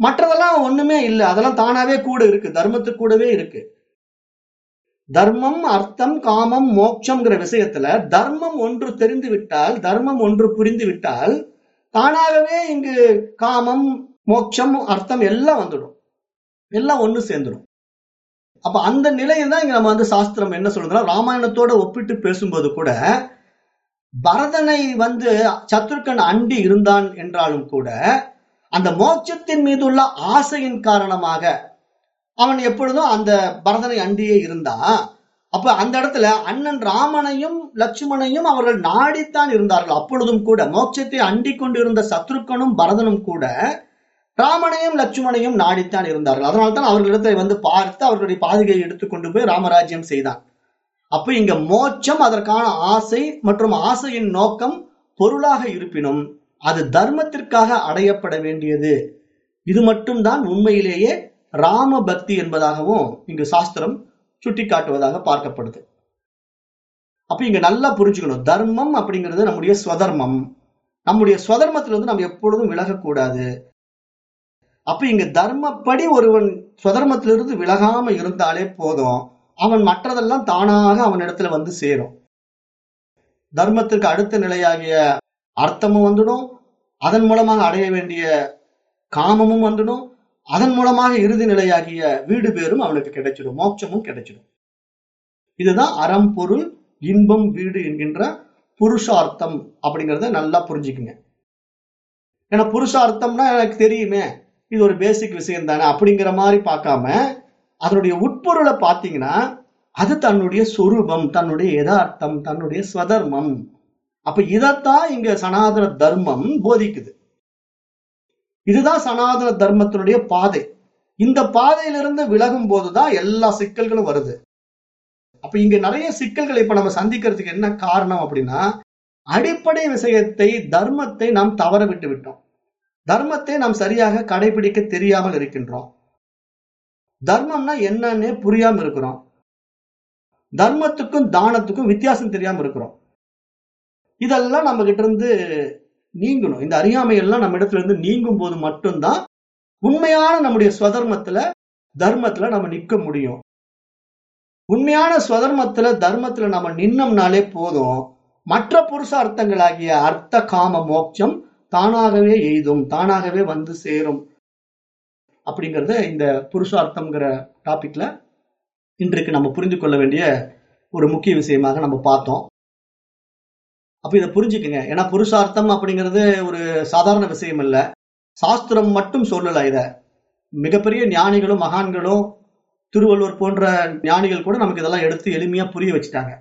மற்றதெல்லாம் ஒண்ணுமே இல்லை. அதெல்லாம் தானாவே கூட இருக்கு. தர்மத்துக்கு கூடவே இருக்கு. தர்மம் அர்த்தம் காமம் மோட்சம்ங்கிற விஷயத்துல தர்மம் ஒன்று தெரிந்து விட்டால் தர்மம் ஒன்று புரிந்து விட்டால் தானாகவே இங்கு காமம் மோட்சம் அர்த்தம் எல்லாம் வந்துடும். எல்லாம் ஒன்று சேர்ந்துடும். அப்ப அந்த நிலையில் தான் இங்க நம்ம வந்து சாஸ்திரம் என்ன சொல்றதுன்னா ராமாயணத்தோட ஒப்பிட்டு பேசும்போது கூட பரதனை வந்து சத்ருக்கன் அண்டி இருந்தான் என்றாலும் கூட அந்த மோட்சத்தின் மீது உள்ள ஆசையின் காரணமாக அவன் எப்பொழுதும் அந்த பரதனை அண்டியே இருந்தான் அப்ப அந்த இடத்துல அண்ணன் ராமனையும் லட்சுமணையும் அவர்கள் நாடித்தான் இருந்தார்கள். அப்பொழுதும் கூட மோட்சத்தை அண்டி கொண்டிருந்த சத்ருக்கனும் பரதனும் கூட ராமனையும் லட்சுமணையும் நாடித்தான் இருந்தார்கள். அதனால்தான் அவர்களிடத்தை வந்து பார்த்து அவர்களுடைய பாதுகையை எடுத்துக்கொண்டு போய் ராமராஜ்யம் செய்தான். அப்ப இங்க மோட்சம் அதற்கான ஆசை மற்றும் ஆசையின் நோக்கம் பொருளாக இருப்பினும் அது தர்மத்திற்காக அடையப்பட வேண்டியது. இது மட்டும்தான் உண்மையிலேயே ராம பக்தி என்பதாகவும் இங்கு சாஸ்திரம் சுட்டிக்காட்டுவதாக பார்க்கப்படுது. அப்ப இங்க நல்லா புரிஞ்சுக்கணும். தர்மம் அப்படிங்கிறது நம்முடைய ஸ்வதர்மம். நம்முடைய சுதர்மத்திலிருந்து நம்ம எப்பொழுதும் விலகக்கூடாது. அப்ப இங்க தர்மப்படி ஒருவன் சுதர்மத்திலிருந்து விலகாம இருந்தாலே போதும். அவன் மற்றதெல்லாம் தானாக அவன் இடத்துல வந்து சேரும். தர்மத்திற்கு அடுத்த நிலையாகிய அர்த்தமும் வந்துடும். அதன் மூலமாக அடைய வேண்டிய காமமும் வந்துடும். அதன் மூலமாக இறுதி நிலையாகிய வீடு பேரும் அவனுக்கு கிடைச்சிடும் மோட்சமும் கிடைச்சிடும். இதுதான் அறம் பொருள் இன்பம் வீடு என்கின்ற புருஷார்த்தம் அப்படிங்கிறத நல்லா புரிஞ்சுக்குங்க. ஏன்னா புருஷார்த்தம்னா எனக்கு தெரியுமே இது ஒரு பேசிக் விஷயம் தானே அப்படிங்கிற மாதிரி பார்க்காம அதனுடைய உட்பொருளை பார்த்தீங்கன்னா அது தன்னுடைய சொரூபம் தன்னுடைய யதார்த்தம் தன்னுடைய ஸ்வதர்மம். அப்ப இதைத்தான் இங்க சனாதன தர்மம் போதிக்குது. இதுதான் சனாதன தர்மத்தினுடைய பாதை. இந்த பாதையிலிருந்து விலகும் போதுதான் எல்லா சிக்கல்களும் வருது. அப்ப இங்க நிறைய சிக்கல்களை இப்ப நம்ம சந்திக்கிறதுக்கு என்ன காரணம் அப்படின்னா அடிப்படை விஷயத்தை தர்மத்தை நாம் தவற விட்டு விட்டோம். தர்மத்தை நாம் சரியாக கடைபிடிக்க தெரியாமல் இருக்கின்றோம். தர்மம்னா என்னன்னே புரியாம இருக்கிறோம். தர்மத்துக்கும் தானத்துக்கும் வித்தியாசம் தெரியாம இருக்கிறோம். இதெல்லாம் நம்ம கிட்ட இருந்து நீங்கணும். இந்த அறியாமை எல்லாம் நம்ம இடத்துல இருந்து நீங்கும் போது மட்டும்தான் உண்மையான நம்முடைய ஸ்வதர்மத்துல தர்மத்துல நம்ம நிற்க முடியும். உண்மையான ஸ்வதர்மத்துல தர்மத்துல நம்ம நின்னம்னாலே போதும். மற்ற புருஷார்த்தங்களாகிய அர்த்த காம மோட்சம் தானாகவே எய்தும் தானாகவே வந்து சேரும். அப்படிங்கிறத இந்த புருஷார்த்தம்ங்கிற டாபிக்ல இன்றைக்கு நம்ம புரிந்து கொள்ள வேண்டிய ஒரு முக்கிய விஷயமாக நம்ம பார்த்தோம். அப்ப இதை புரிஞ்சுக்குங்க. ஏன்னா புருஷார்த்தம் அப்படிங்கிறது ஒரு சாதாரண விஷயம் இல்லை. சாஸ்திரம் மட்டும் சொல்லல இத. மிகப்பெரிய ஞானிகளும் மகான்களும் திருவள்ளுவர் போன்ற ஞானிகள் கூட நமக்கு இதெல்லாம் எடுத்து எளிமையா புரிய வச்சுட்டாங்க.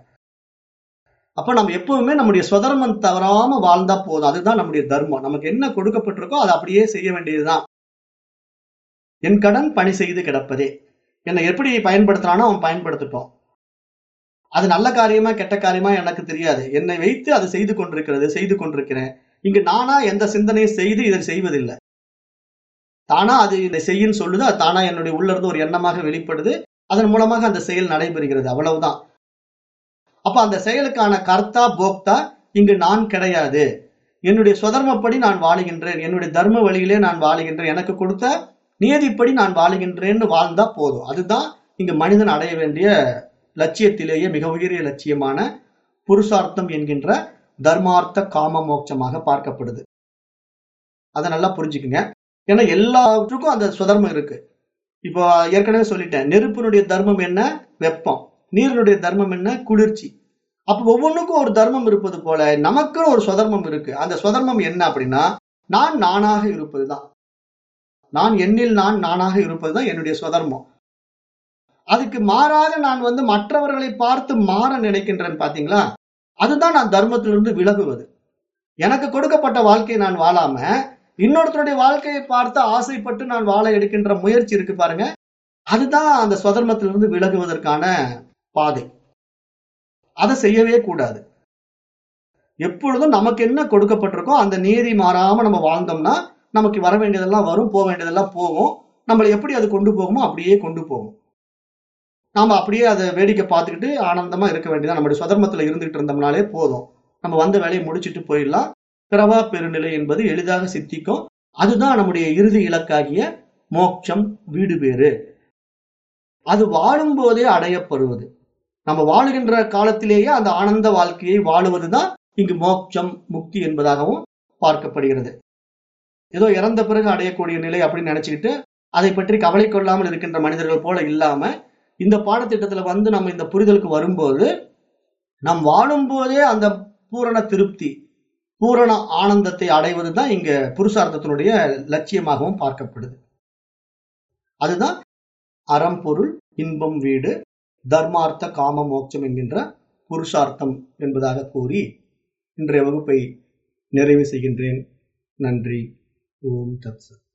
அப்ப நம்ம எப்பவுமே நம்முடைய சுதர்மம் தவறாம வாழ்ந்தா போதும். அதுதான் நம்முடைய தர்மம். நமக்கு என்ன கொடுக்கப்பட்டிருக்கோ அதை அப்படியே செய்ய வேண்டியதுதான். என் கடன் பணி செய்து கிடப்பதே. என்னை எப்படி பயன்படுத்துறானோ அவன் பயன்படுத்தட்டும். அது நல்ல காரியமா கெட்ட காரியமா எனக்கு தெரியாது. என்னை வைத்து அதை செய்து கொண்டிருக்கிறது செய்து கொண்டிருக்கிறேன். இங்கு நானா எந்த சிந்தனையும் செய்து இதை செய்வதில்லை. தானா அது இதை செய்யுன்னு சொல்லுது அது தானா என்னுடைய உள்ள இருந்து ஒரு எண்ணமாக வெளிப்படுது. அதன் மூலமாக அந்த செயல் நடைபெறுகிறது. அவ்வளவுதான். அப்ப அந்த செயலுக்கான கர்த்தா போக்தா இங்கு நான் கிடையாது. என்னுடைய சுதர்மப்படி நான் வாழுகின்றேன். என்னுடைய தர்ம வழியிலே நான் வாழுகின்றேன். எனக்கு கொடுத்த நியதிப்படி நான் வாழுகின்றேன்னு வாழ்ந்தா போதும். அதுதான் இங்கு மனிதன் அடைய வேண்டிய லட்சியத்திலேயே மிக உயரிய லட்சியமான புருஷார்த்தம் என்கின்ற தர்மார்த்த காம மோட்சமாக பார்க்கப்படுது. அதை நல்லா புரிஞ்சுக்குங்க. ஏன்னா எல்லாவற்றுக்கும் அந்த சுதர்மம் இருக்கு. இப்போ ஏற்கனவே சொல்லிட்டேன் நெருப்பினுடைய தர்மம் என்ன? வெப்பம். நீரினுடைய தர்மம் என்ன? குளிர்ச்சி. அப்ப ஒவ்வொன்றுக்கும் ஒரு தர்மம் இருப்பது போல நமக்குன்னு ஒரு சுதர்மம் இருக்கு. அந்த சுதர்மம் என்ன அப்படின்னா நான் நானாக இருப்பதுதான். நான் எண்ணில் நான் நானாக இருப்பதுதான் என்னுடைய சுதர்மம் அதுக்கு மாறாக நான் வந்து மற்றவர்களை பார்த்து மாற நினைக்கின்றேன் பாத்தீங்களா? அதுதான் நான் தர்மத்திலிருந்து விலகுவது. எனக்கு கொடுக்கப்பட்ட வாழ்க்கையை நான் வாழாம இன்னொருத்தருடைய வாழ்க்கையை பார்த்து ஆசைப்பட்டு நான் வாழ எடுக்கின்ற முயற்சி இருக்கு பாருங்க. அதுதான் அந்த சுதர்மத்திலிருந்து விலகுவதற்கான பாதை. அதை செய்யவே கூடாது. எப்பொழுதும் நமக்கு என்ன கொடுக்கப்பட்டிருக்கோ அந்த நீதி மாறாம நம்ம வாழ்ந்தோம்னா நமக்கு வர வேண்டியதெல்லாம் வரும் போக வேண்டியதெல்லாம் போகும். நம்மளை எப்படி அது கொண்டு போகுமோ அப்படியே கொண்டு போகும். நாம அப்படியே அதை வேடிக்கை பார்த்துக்கிட்டு ஆனந்தமா இருக்க வேண்டியதான் நம்முடைய சுதர்மத்தில் இருந்துகிட்டு இருந்தோம்னாலே போதும். நம்ம வந்த வேலையை முடிச்சிட்டு போயிடலாம். பிறவா பெருநிலை என்பது எளிதாக சித்திக்கும். அதுதான் நம்முடைய இறுதி இலக்காகிய மோட்சம் வீடு பேறு அது வாழும் போதே அடையப்படுவது. நம்ம வாழுகின்ற காலத்திலேயே அந்த ஆனந்த வாழ்க்கையை வாழுவதுதான் இங்கு மோட்சம் முக்தி என்பதாகவும் பார்க்கப்படுகிறது. ஏதோ இறந்த பிறகு அடையக்கூடிய நிலை அப்படின்னு நினைச்சுக்கிட்டு அதை பற்றி கவலை கொள்ளாமல் இருக்கின்ற மனிதர்கள் போல இல்லாம இந்த பாடத்திட்டத்துல வந்து நம்ம இந்த புரிதலுக்கு வரும்போது நாம் வாழும் போதே அந்த பூரண திருப்தி பூரண ஆனந்தத்தை அடைவதுதான் இங்க புருஷார்த்தத்தினுடைய லட்சியமாகவும் பார்க்கப்படுது. அதுதான் அறம்பொருள் இன்பம் வீடு தர்மார்த்த காம மோட்சம் என்கின்ற புருஷார்த்தம் என்பதாக கூறி இன்றைய வகுப்பை நிறைவு செய்கின்றேன். நன்றி. ஓம் தத்சத்